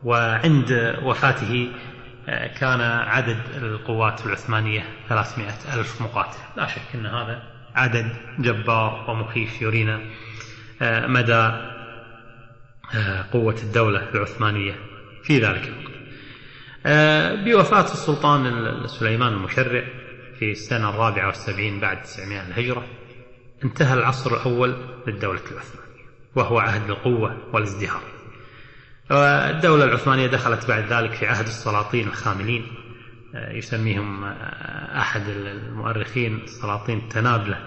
وعند وفاته كان عدد القوات العثمانية 300 ألف مقاتل. لا شك أن هذا عدد جبار ومخيف يرينا مدى قوة الدولة العثمانية في ذلك الوقت. بوفاة السلطان سليمان المشرع في السنة الرابعة والسبعين بعد 900 الهجرة انتهى العصر الأول للدولة العثمانية وهو عهد القوة والازدهار. والدولة العثمانية دخلت بعد ذلك في عهد السلاطين الخاملين يسميهم أحد المؤرخين السلاطين التنابلة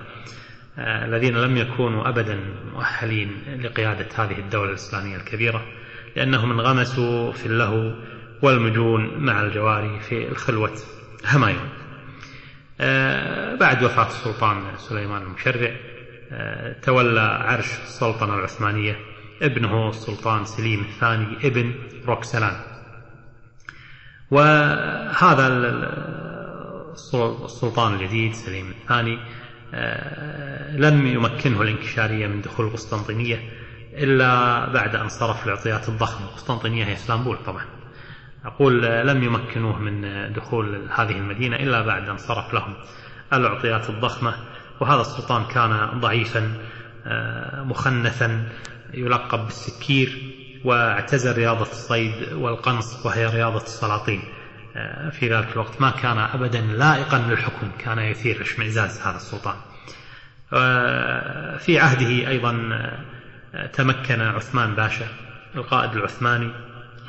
الذين لم يكونوا أبدا مؤهلين لقيادة هذه الدولة الإسلامية الكبيرة لأنهم انغمسوا في اللهو والمجون مع الجواري في الخلوة همايون. بعد وفاة السلطان سليمان المشرع تولى عرش السلطنة العثمانية ابنه السلطان سليم الثاني ابن روكسلان وهذا السلطان الجديد سليم الثاني لم يمكنه الانكشارية من دخول القسطنطينية إلا بعد أن صرف العطيات الضخمة. قسطنطينية هي إسطنبول طبعا. أقول لم يمكنوه من دخول هذه المدينة إلا بعد أن صرف لهم العطيات الضخمة. وهذا السلطان كان ضعيفا آه، مخنثا يلقب بالسكير واعتزل رياضة الصيد والقنص وهي رياضة السلاطين. آه، في ذلك الوقت ما كان أبدا لائقا للحكم كان يثير اشمئزاز هذا السلطان. في عهده أيضا آه، تمكن عثمان باشا القائد العثماني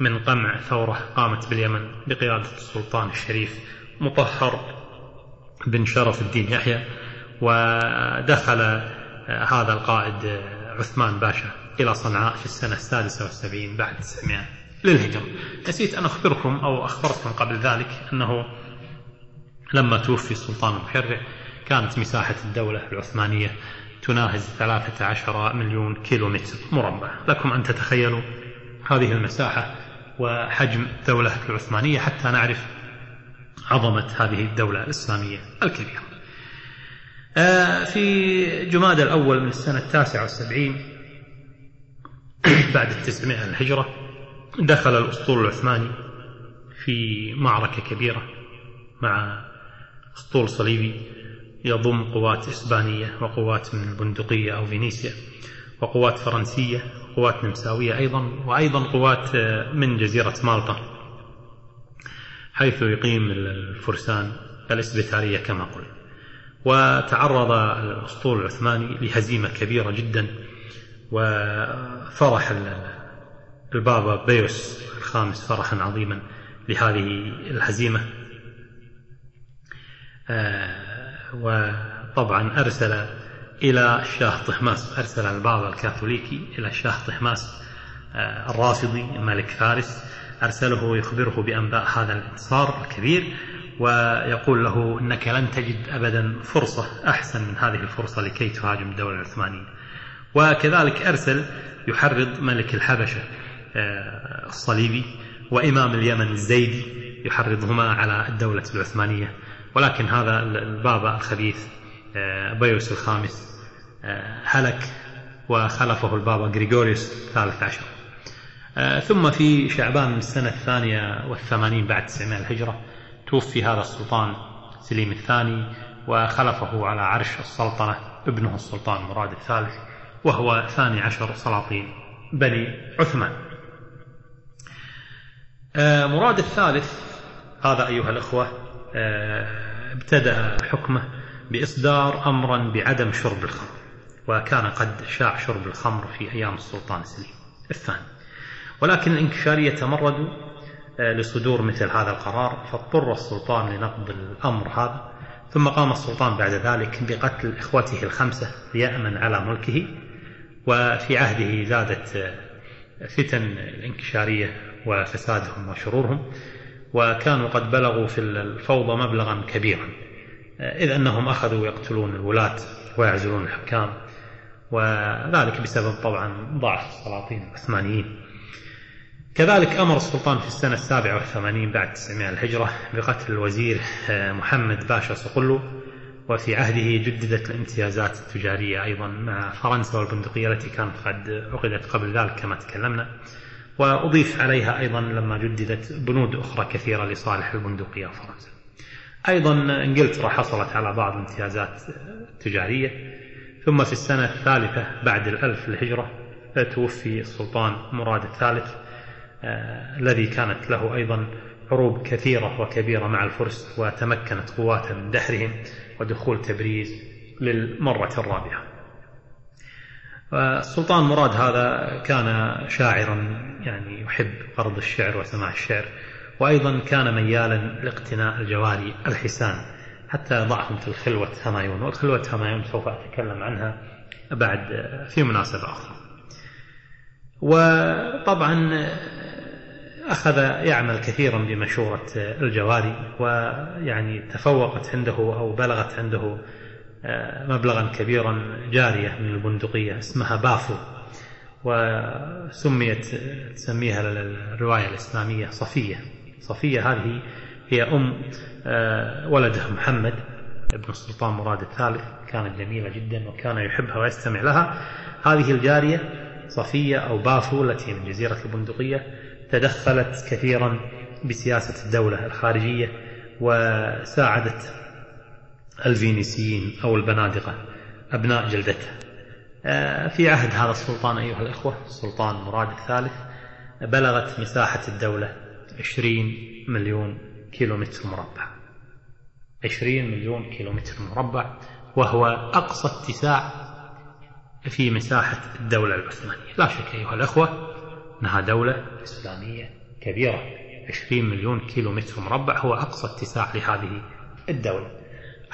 من قمع ثورة قامت باليمن بقيادة السلطان الشريف مطهر بن شرف الدين يحيى ودخل آه، هذا القائد آه، عثمان باشا. إلى صنعاء في السنة السادسة والسبعين بعد 900 للهجرة. نسيت أن أخبركم أو أخبرتكم قبل ذلك أنه لما توفي السلطان المشرع كانت مساحة الدولة العثمانية تناهز 13 مليون كيلومتر مربع. لكم أن تتخيلوا هذه المساحة وحجم الدولة العثمانية حتى نعرف عظمة هذه الدولة الإسلامية الكبيرة. آه، في جماد الأول من السنة التاسعة والسبعين بعد التسعمائة الهجرة دخل الأسطول العثماني في معركة كبيرة مع أسطول صليبي يضم قوات إسبانية وقوات من البندقية أو فينيسيا وقوات فرنسية وقوات نمساوية أيضا وأيضا قوات من جزيرة مالطا حيث يقيم الفرسان الإسبيتالية كما قلت. وتعرض الأسطول العثماني لهزيمة كبيرة جدا وفرح البابا بيوس الخامس فرحا عظيما لهذه الهزيمة. آه، وطبعا أرسل إلى الشاه طهماس أرسل البابا الكاثوليكي إلى الشاه طهماس آه، الرافضي الملك فارس أرسله يخبره بأنباء هذا الانتصار الكبير ويقول له أنك لن تجد أبدا فرصة أحسن من هذه الفرصة لكي تهاجم الدولة العثمانية. وكذلك أرسل يحرض ملك الحبشة آه، الصليبي وإمام اليمن الزيدي يحرضهما على الدولة العثمانية. ولكن هذا البابا الخبيث آه، بيوس الخامس آه، هلك وخلفه البابا غريغوريوس الثالث عشر. ثم في شعبان السنة الثانية والثمانين بعد 900 الهجرة توفي هذا السلطان سليم الثاني وخلفه على عرش السلطنة ابنه السلطان مراد الثالث. وهو ثاني عشر سلاطين بني عثمان. آه، مراد الثالث هذا أيها الأخوة آه، ابتدأ حكمه بإصدار أمرا بعدم شرب الخمر وكان قد شاع شرب الخمر في أيام السلطان سليم الثاني. ولكن الانكشارية تمردوا آه، لصدور مثل هذا القرار فاضطر السلطان لنقض الأمر هذا ثم قام السلطان بعد ذلك بقتل إخوته الخمسة ليأمن على ملكه. وفي عهده زادت فتن الانكشارية وفسادهم وشرورهم وكانوا قد بلغوا في الفوضى مبلغا كبيرا إذ أنهم أخذوا يقتلون الولاة ويعزلون الحكام وذلك بسبب طبعا ضعف السلاطين العثمانيين كذلك أمر السلطان في السنة السابعة والثمانين بعد 900 الهجرة بقتل الوزير محمد باشا صقلو وفي عهده جددت الامتيازات التجارية أيضا. مع فرنسا والبندقية التي كانت قد عقدت قبل ذلك كما تكلمنا. وأضيف عليها أيضا لما جددت بنود أخرى كثيرة لصالح البندقية وفرنسا أيضا إنجلترا حصلت على بعض الامتيازات التجارية ثم في السنة الثالثة بعد الألف الهجرة توفي السلطان مراد الثالث الذي كانت له أيضا حروب كثيرة وكبيرة مع الفرس وتمكنت قواته من دحرهم. ودخول تبريز للمرة الرابعة. السلطان مراد هذا كان شاعرا يعني يحب قرض الشعر وسماع الشعر وأيضا كان ميالا لاقتناء الجواري الحسان حتى ضعهم في الخلوة همايون والخلوة همايون سوف أتكلم عنها بعد في مناسبة أخرى. وطبعا أخذ يعمل كثيرا بمشورة الجواري ويعني تفوقت عنده أو بلغت عنده آه، مبلغا كبيرا جارية من البندقية اسمها بافو وسميت تسميها الرواية الإسلامية صفية. صفية هذه هي أم آه، ولده محمد ابن السلطان مراد الثالث كانت جميلة جدا وكان يحبها ويستمع لها. هذه الجارية صفية أو بافو التي من جزيرة البندقية تدخلت كثيرا بسياسة الدولة الخارجية وساعدت الفينيسيين أو البنادقة أبناء جلدتها. آه، في عهد هذا السلطان أيها الإخوة السلطان مراد الثالث بلغت مساحة الدولة 20 مليون كيلومتر مربع. 20 مليون كيلومتر مربع وهو أقصى اتساع في مساحة الدولة العثمانية. لا شك أيها الأخوة أنها دولة إسلامية كبيرة. 20 مليون كيلومتر مربع هو أقصى اتساع لهذه الدولة.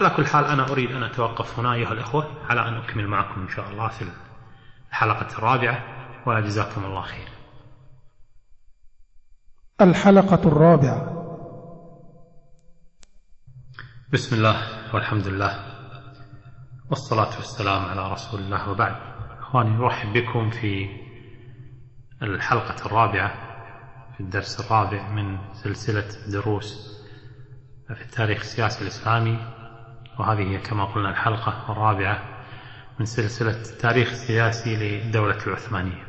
على كل حال أنا أريد أن أتوقف هنا أيها الأخوة على أن أكمل معكم إن شاء الله في الحلقة الرابعة وجزاكم الله خير. الحلقة الرابعة. بسم الله والحمد لله والصلاة والسلام على رسول الله وبعد. أخواني نرحب بكم في الحلقة الرابعة في الدرس الرابع من سلسلة دروس في التاريخ السياسي الإسلامي. وهذه هي كما قلنا الحلقة الرابعة من سلسلة التاريخ السياسي للدولة العثمانية.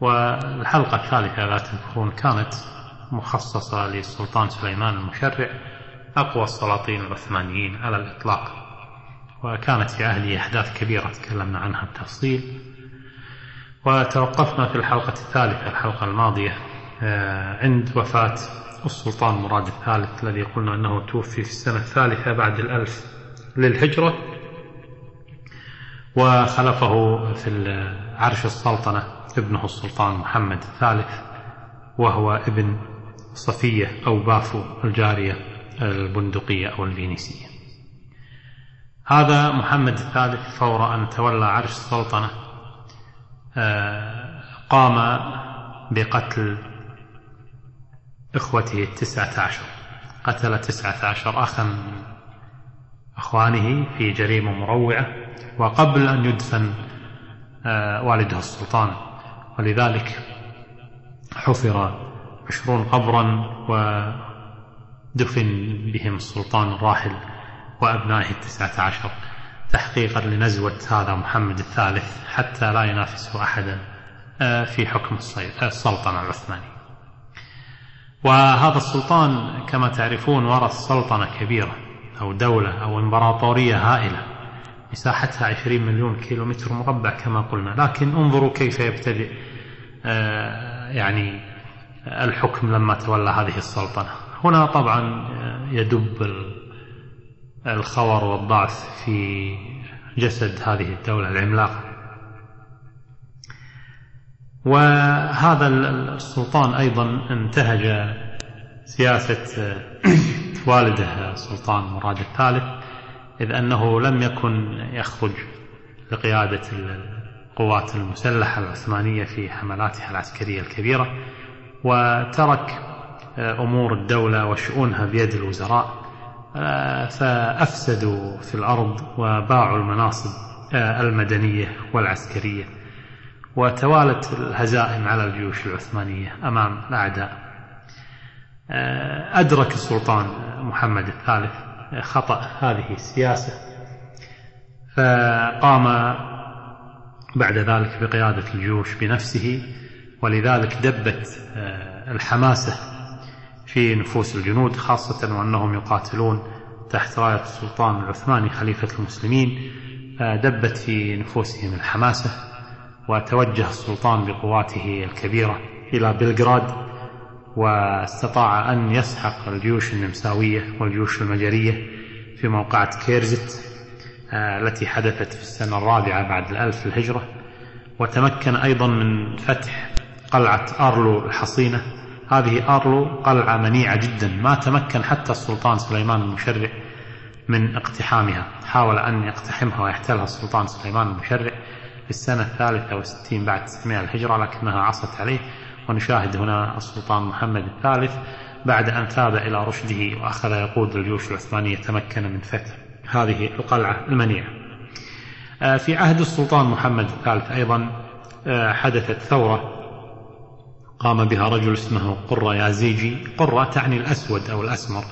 والحلقة الثالثة لا تذكرون كانت مخصصة للسلطان سليمان المشرع أقوى السلاطين العثمانيين على الإطلاق. وكانت في عهده أحداث كبيرة تكلمنا عنها بتفصيل. وتوقفنا في الحلقة الثالثة الحلقة الماضية آه، عند وفاة السلطان مراد الثالث الذي قلنا أنه توفي في السنة الثالثة بعد الألف للهجرة وخلفه في عرش السلطنة ابنه السلطان محمد الثالث وهو ابن صفية أو بافو الجارية البندقية أو الفينيسية. هذا محمد الثالث فور أن تولى عرش السلطنة قام بقتل إخوته التسعة عشر. قتل تسعة عشر أخا أخوانه في جريمة مروعة وقبل أن يدفن آه، والده السلطان. ولذلك حفر عشرون قبرا ودفن بهم السلطان الراحل وأبنائه التسعة عشر. تحقيقا لنزوة هذا محمد الثالث حتى لا ينافسه أحدا آه، في حكم السلطنة العثمانية. وهذا السلطان كما تعرفون ورث سلطنة كبيرة أو دولة أو إمبراطورية هائلة مساحتها 20 مليون كيلو متر مربع كما قلنا. لكن انظروا كيف يبتدئ آه، يعني الحكم لما تولى هذه السلطنة. هنا طبعا آه، يدب الخور والضعف في جسد هذه الدولة العملاقة. وهذا السلطان أيضا انتهج سياسة والده السلطان مراد الثالث إذ أنه لم يكن يخرج لقيادة القوات المسلحة العثمانية في حملاتها العسكرية الكبيرة وترك أمور الدولة وشؤونها بيد الوزراء. فأفسدوا في الأرض وباعوا المناصب المدنية والعسكرية وتوالت الهزائم على الجيوش العثمانية أمام الأعداء. آه، أدرك السلطان محمد الثالث خطأ هذه السياسة فقام بعد ذلك بقيادة الجيوش بنفسه ولذلك دبت آه، الحماسة في نفوس الجنود خاصة وأنهم يقاتلون تحت راية السلطان العثماني خليفة المسلمين دبت في نفوسهم الحماسة وتوجه السلطان بقواته الكبيرة إلى بلغراد واستطاع أن يسحق الجيوش النمساوية والجيوش المجرية في موقعة كيرزت آه، التي حدثت في السنة الرابعة بعد الألف الهجرة وتمكن أيضا من فتح قلعة أرلو الحصينة هذه أرلو قلعة منيعة جدا ما تمكن حتى السلطان سليمان المشرع من اقتحامها. حاول أن يقتحمها ويحتلها السلطان سليمان المشرع في السنة الثالثة والستين بعد 900 الهجرة لكنها عصت عليه. ونشاهد هنا السلطان محمد الثالث بعد أن ثاب إلى رشده وأخذ يقود الجيوش العثمانية تمكن من فتح هذه القلعة المنيعة. آه، في عهد السلطان محمد الثالث أيضا آه، حدثت ثورة قام بها رجل اسمه قرة يازيجي. قرة تعني الأسود أو الأسمر.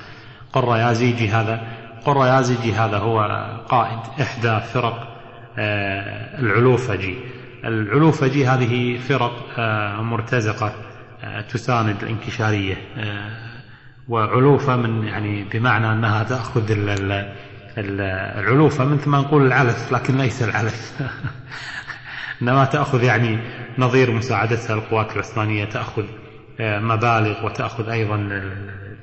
قرة يازيجي هذا قرة يازيجي هذا هو قائد إحدى فرق آه، العلوفجي. العلوفجي هذه فرق آه، مرتزقة آه، تساند الانكشارية وعلوفة من يعني بمعنى أنها تأخذ العلوفة مثل ما نقول العلف لكن ليس العلف. إنما تأخذ يعني نظير مساعدتها القوات العثمانية تأخذ مبالغ وتأخذ أيضا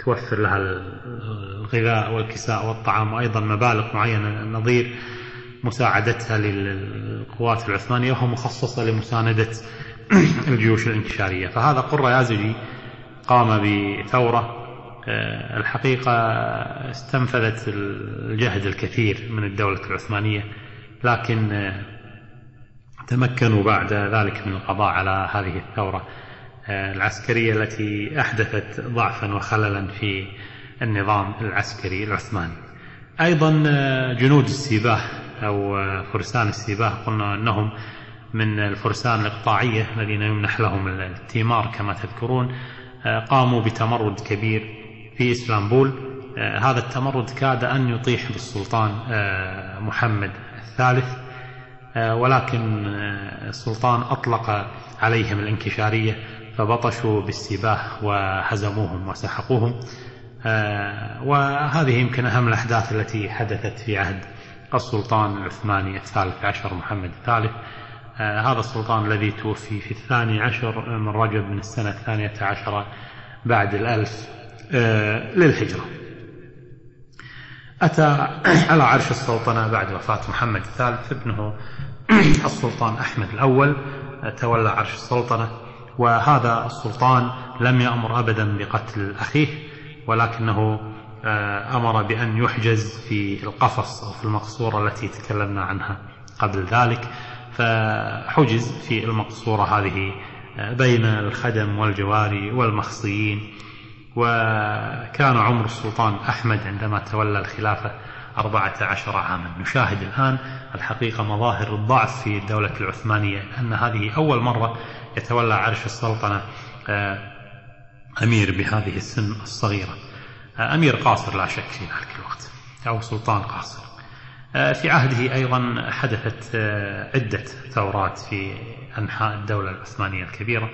توفر لها الغذاء والكساء والطعام وأيضا مبالغ معينة نظير مساعدتها للقوات العثمانية وهو مخصصة لمساندة الجيوش الانكشارية فهذا قرة يازجي قام بثورة آه، الحقيقة استنفذت الجهد الكثير من الدولة العثمانية لكن آه، تمكنوا بعد ذلك من القضاء على هذه الثورة آه، العسكرية التي أحدثت ضعفا وخللا في النظام العسكري العثماني. أيضا آه، جنود السيباه أو آه، فرسان السيباه قلنا أنهم من الفرسان الإقطاعية الذين يمنح لهم التيمار كما تذكرون قاموا بتمرد كبير في إسلامبول. هذا التمرد كاد أن يطيح بالسلطان محمد الثالث. ولكن السلطان أطلق عليهم الانكشارية فبطشوا بالسباه وهزموهم وسحقوهم. آه، وهذه يمكن أهم الأحداث التي حدثت في عهد السلطان العثماني الثالث عشر محمد الثالث. آه، هذا السلطان الذي توفي في الثاني عشر من رجب من السنة الثانية عشرة بعد الألف آه، للهجرة. أتى على عرش السلطنة بعد وفاة محمد الثالث ابنه السلطان أحمد الأول تولى عرش السلطنة وهذا السلطان لم يأمر أبدا بقتل أخيه ولكنه آه، أمر بأن يحجز في القفص أو في المقصورة التي تكلمنا عنها قبل ذلك فحجز في المقصورة هذه آه، بين الخدم والجواري والمخصيين وكان عمر السلطان أحمد عندما تولى الخلافة أربعة عشر عاما. نشاهد الآن الحقيقة مظاهر الضعف في الدولة العثمانية أن هذه أول مرة يتولى عرش السلطنة آه، أمير بهذه السن الصغيرة. آه، أمير قاصر لا شك في ذلك الوقت أو سلطان قاصر. آه، في عهده أيضا حدثت عدة ثورات في أنحاء الدولة العثمانية الكبيرة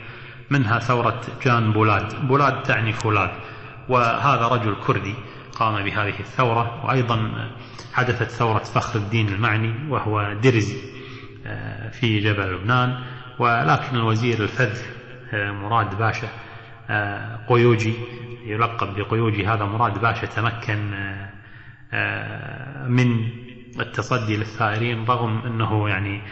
منها ثورة جان بولاد. بولاد تعني فولاذ وهذا رجل كردي. قام بهذه الثورة وأيضا حدثت ثورة فخر الدين المعني وهو درزي في جبل لبنان. ولكن الوزير الفذ آه، مراد باشا آه، قيوجي يلقب بقيوجي. هذا مراد باشا تمكن آه، من التصدي للثائرين رغم أنه يعني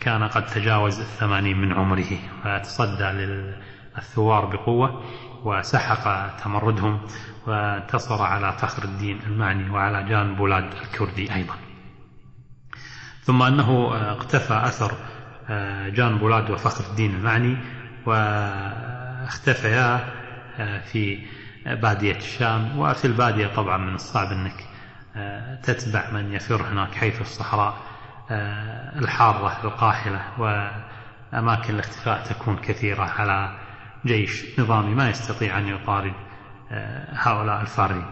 كان قد تجاوز الثمانين من عمره فتصدى للثوار بقوة. وسحق تمردهم وانتصر على فخر الدين المعني وعلى جان بولاد الكردي أيضا. ثم أنه اقتفى أثر آه، جان بولاد وفخر الدين المعني واختفيا آه، في بادية الشام. وفي البادية طبعا من الصعب أنك آه، تتبع من يفر هناك حيث الصحراء الحارة القاحلة وأماكن الاختفاء تكون كثيرة على جيش نظامي ما يستطيع أن يطارد هؤلاء الفارين.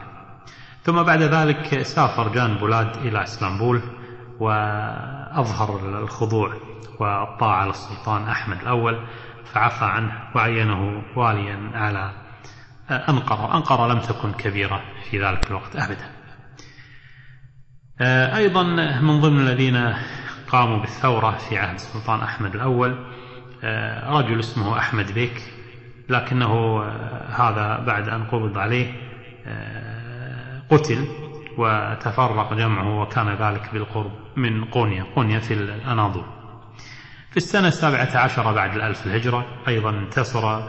ثم بعد ذلك سافر جان بولاد إلى اسطنبول وأظهر الخضوع والطاعة للسلطان أحمد الأول فعفى عنه وعينه واليا على أنقرة. أنقرة لم تكن كبيرة في ذلك الوقت أبدا. أيضا من ضمن الذين قاموا بالثورة في عهد السلطان أحمد الأول رجل اسمه أحمد بيك لكنه هذا بعد أن قبض عليه قتل وتفرق جمعه وكان ذلك بالقرب من قونيا قونيا في الأناضول. في السنة السابعة عشر بعد الألف الهجرة أيضا انتصر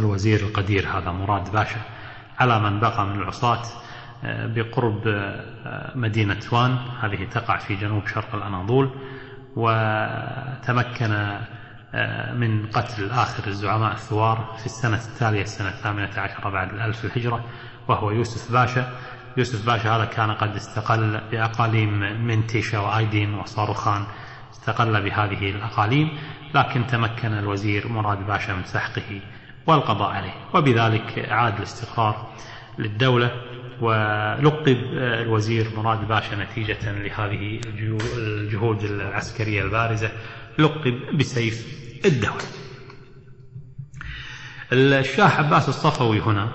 الوزير القدير هذا مراد باشا على من بقى من العصاة آه، بقرب آه، مدينة وان هذه تقع في جنوب شرق الأناضول وتمكن آه، من قتل آخر الزعماء الثوار في السنة التالية السنة الثامنة عشرة بعد الألف الهجرة وهو يوسف باشا. يوسف باشا هذا كان قد استقل بأقاليم منتشة وأيدين وصاروخان استقل بهذه الأقاليم لكن تمكن الوزير مراد باشا من سحقه والقضاء عليه. وبذلك عاد الاستقرار للدولة ولقب الوزير مراد باشا نتيجة لهذه الجهود العسكرية البارزة لقب بسيف الدولة. الشاه عباس الصفوي هنا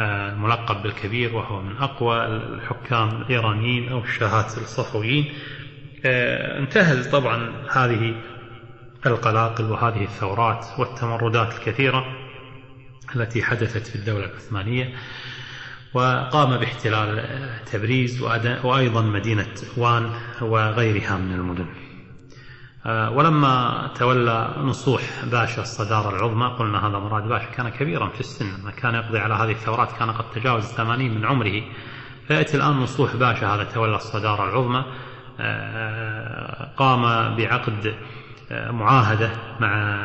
الملقب بالكبير وهو من أقوى الحكام الإيرانيين أو الشاهات الصفويين. انتهز طبعا هذه القلاقل وهذه الثورات والتمردات الكثيرة التي حدثت في الدولة العثمانية وقام باحتلال تبريز وأيضا مدينة وان وغيرها من المدن. آه، ولما تولى نصوح باشا الصدارة العظمى قلنا هذا مراد باشا كان كبيرا في السن لما كان يقضي على هذه الثورات كان قد تجاوز الثمانين من عمره. فيأتي الآن نصوح باشا هذا تولى الصدارة العظمى آه، قام بعقد آه، معاهدة مع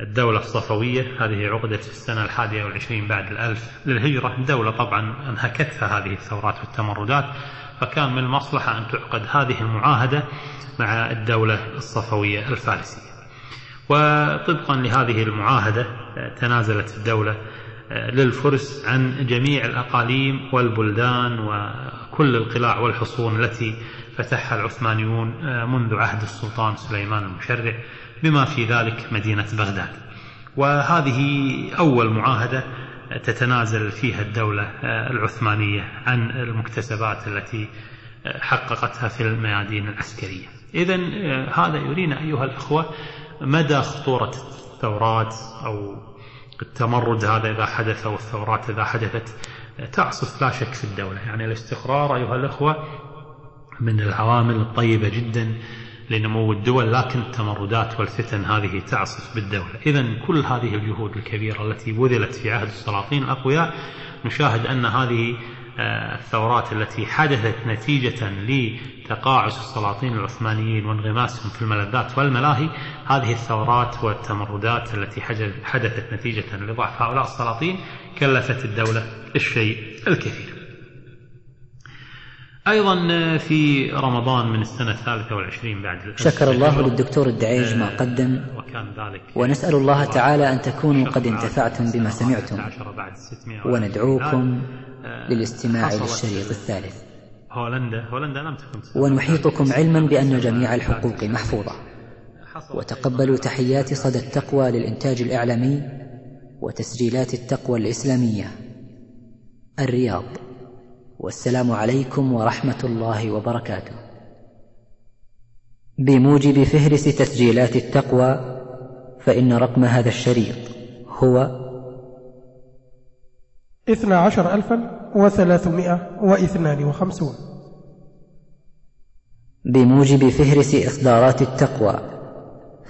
الدولة الصفوية. هذه عقدت في السنة الحادية والعشرين بعد الألف للهجرة. الدولة طبعا أنهكتها هذه الثورات والتمردات. فكان من المصلحة أن تعقد هذه المعاهدة مع الدولة الصفوية الفارسية. وطبقا لهذه المعاهدة تنازلت الدولة للفرس عن جميع الأقاليم والبلدان وكل القلاع والحصون التي فتحها العثمانيون منذ عهد السلطان سليمان المشرع بما في ذلك مدينة بغداد. وهذه أول معاهدة تتنازل فيها الدولة العثمانية عن المكتسبات التي حققتها في الميادين العسكرية. إذا هذا يرينا أيها الأخوة مدى خطورة الثورات أو التمرد هذا إذا حدث أو الثورات إذا حدثت. تعصف لا شك في الدولة. يعني الاستقرار أيها الأخوة من العوامل الطيبة جدا لنمو الدول لكن التمردات والفتن هذه تعصف بالدولة إذا كل هذه الجهود الكبيرة التي بذلت في عهد السلاطين الأقوياء نشاهد أن هذه آه، الثورات التي حدثت نتيجة لتقاعس السلاطين العثمانيين وانغماسهم في الملذات والملاهي هذه الثورات والتمردات التي حدثت نتيجة لضعف هؤلاء السلاطين كلفت الدولة الشيء الكثير. أيضا في رمضان من السنة الثالثة والعشرين بعد شكر الله للدكتور الدعيج ما قدم. وكان ذلك. ونسأل الله تعالى أن تكونوا قد انتفعتم بما سمعتم. وندعوكم آه، للاستماع للشريط الثالث. هولندا. هولندا لم تكن ونحيطكم علما بأن جميع الحقوق محفوظة. وتقبلوا تحيات صدى التقوى للإنتاج الإعلامي وتسجيلات التقوى الإسلامية. الرياض. والسلام عليكم ورحمة الله وبركاته. بموجب فهرس تسجيلات التقوى فإن رقم هذا الشريط هو اثنى عشر ألفا وثلاثمائة واثنان وخمسون. بموجب فهرس إصدارات التقوى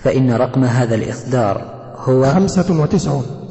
فإن رقم هذا الإصدار هو خمسة وتسعون.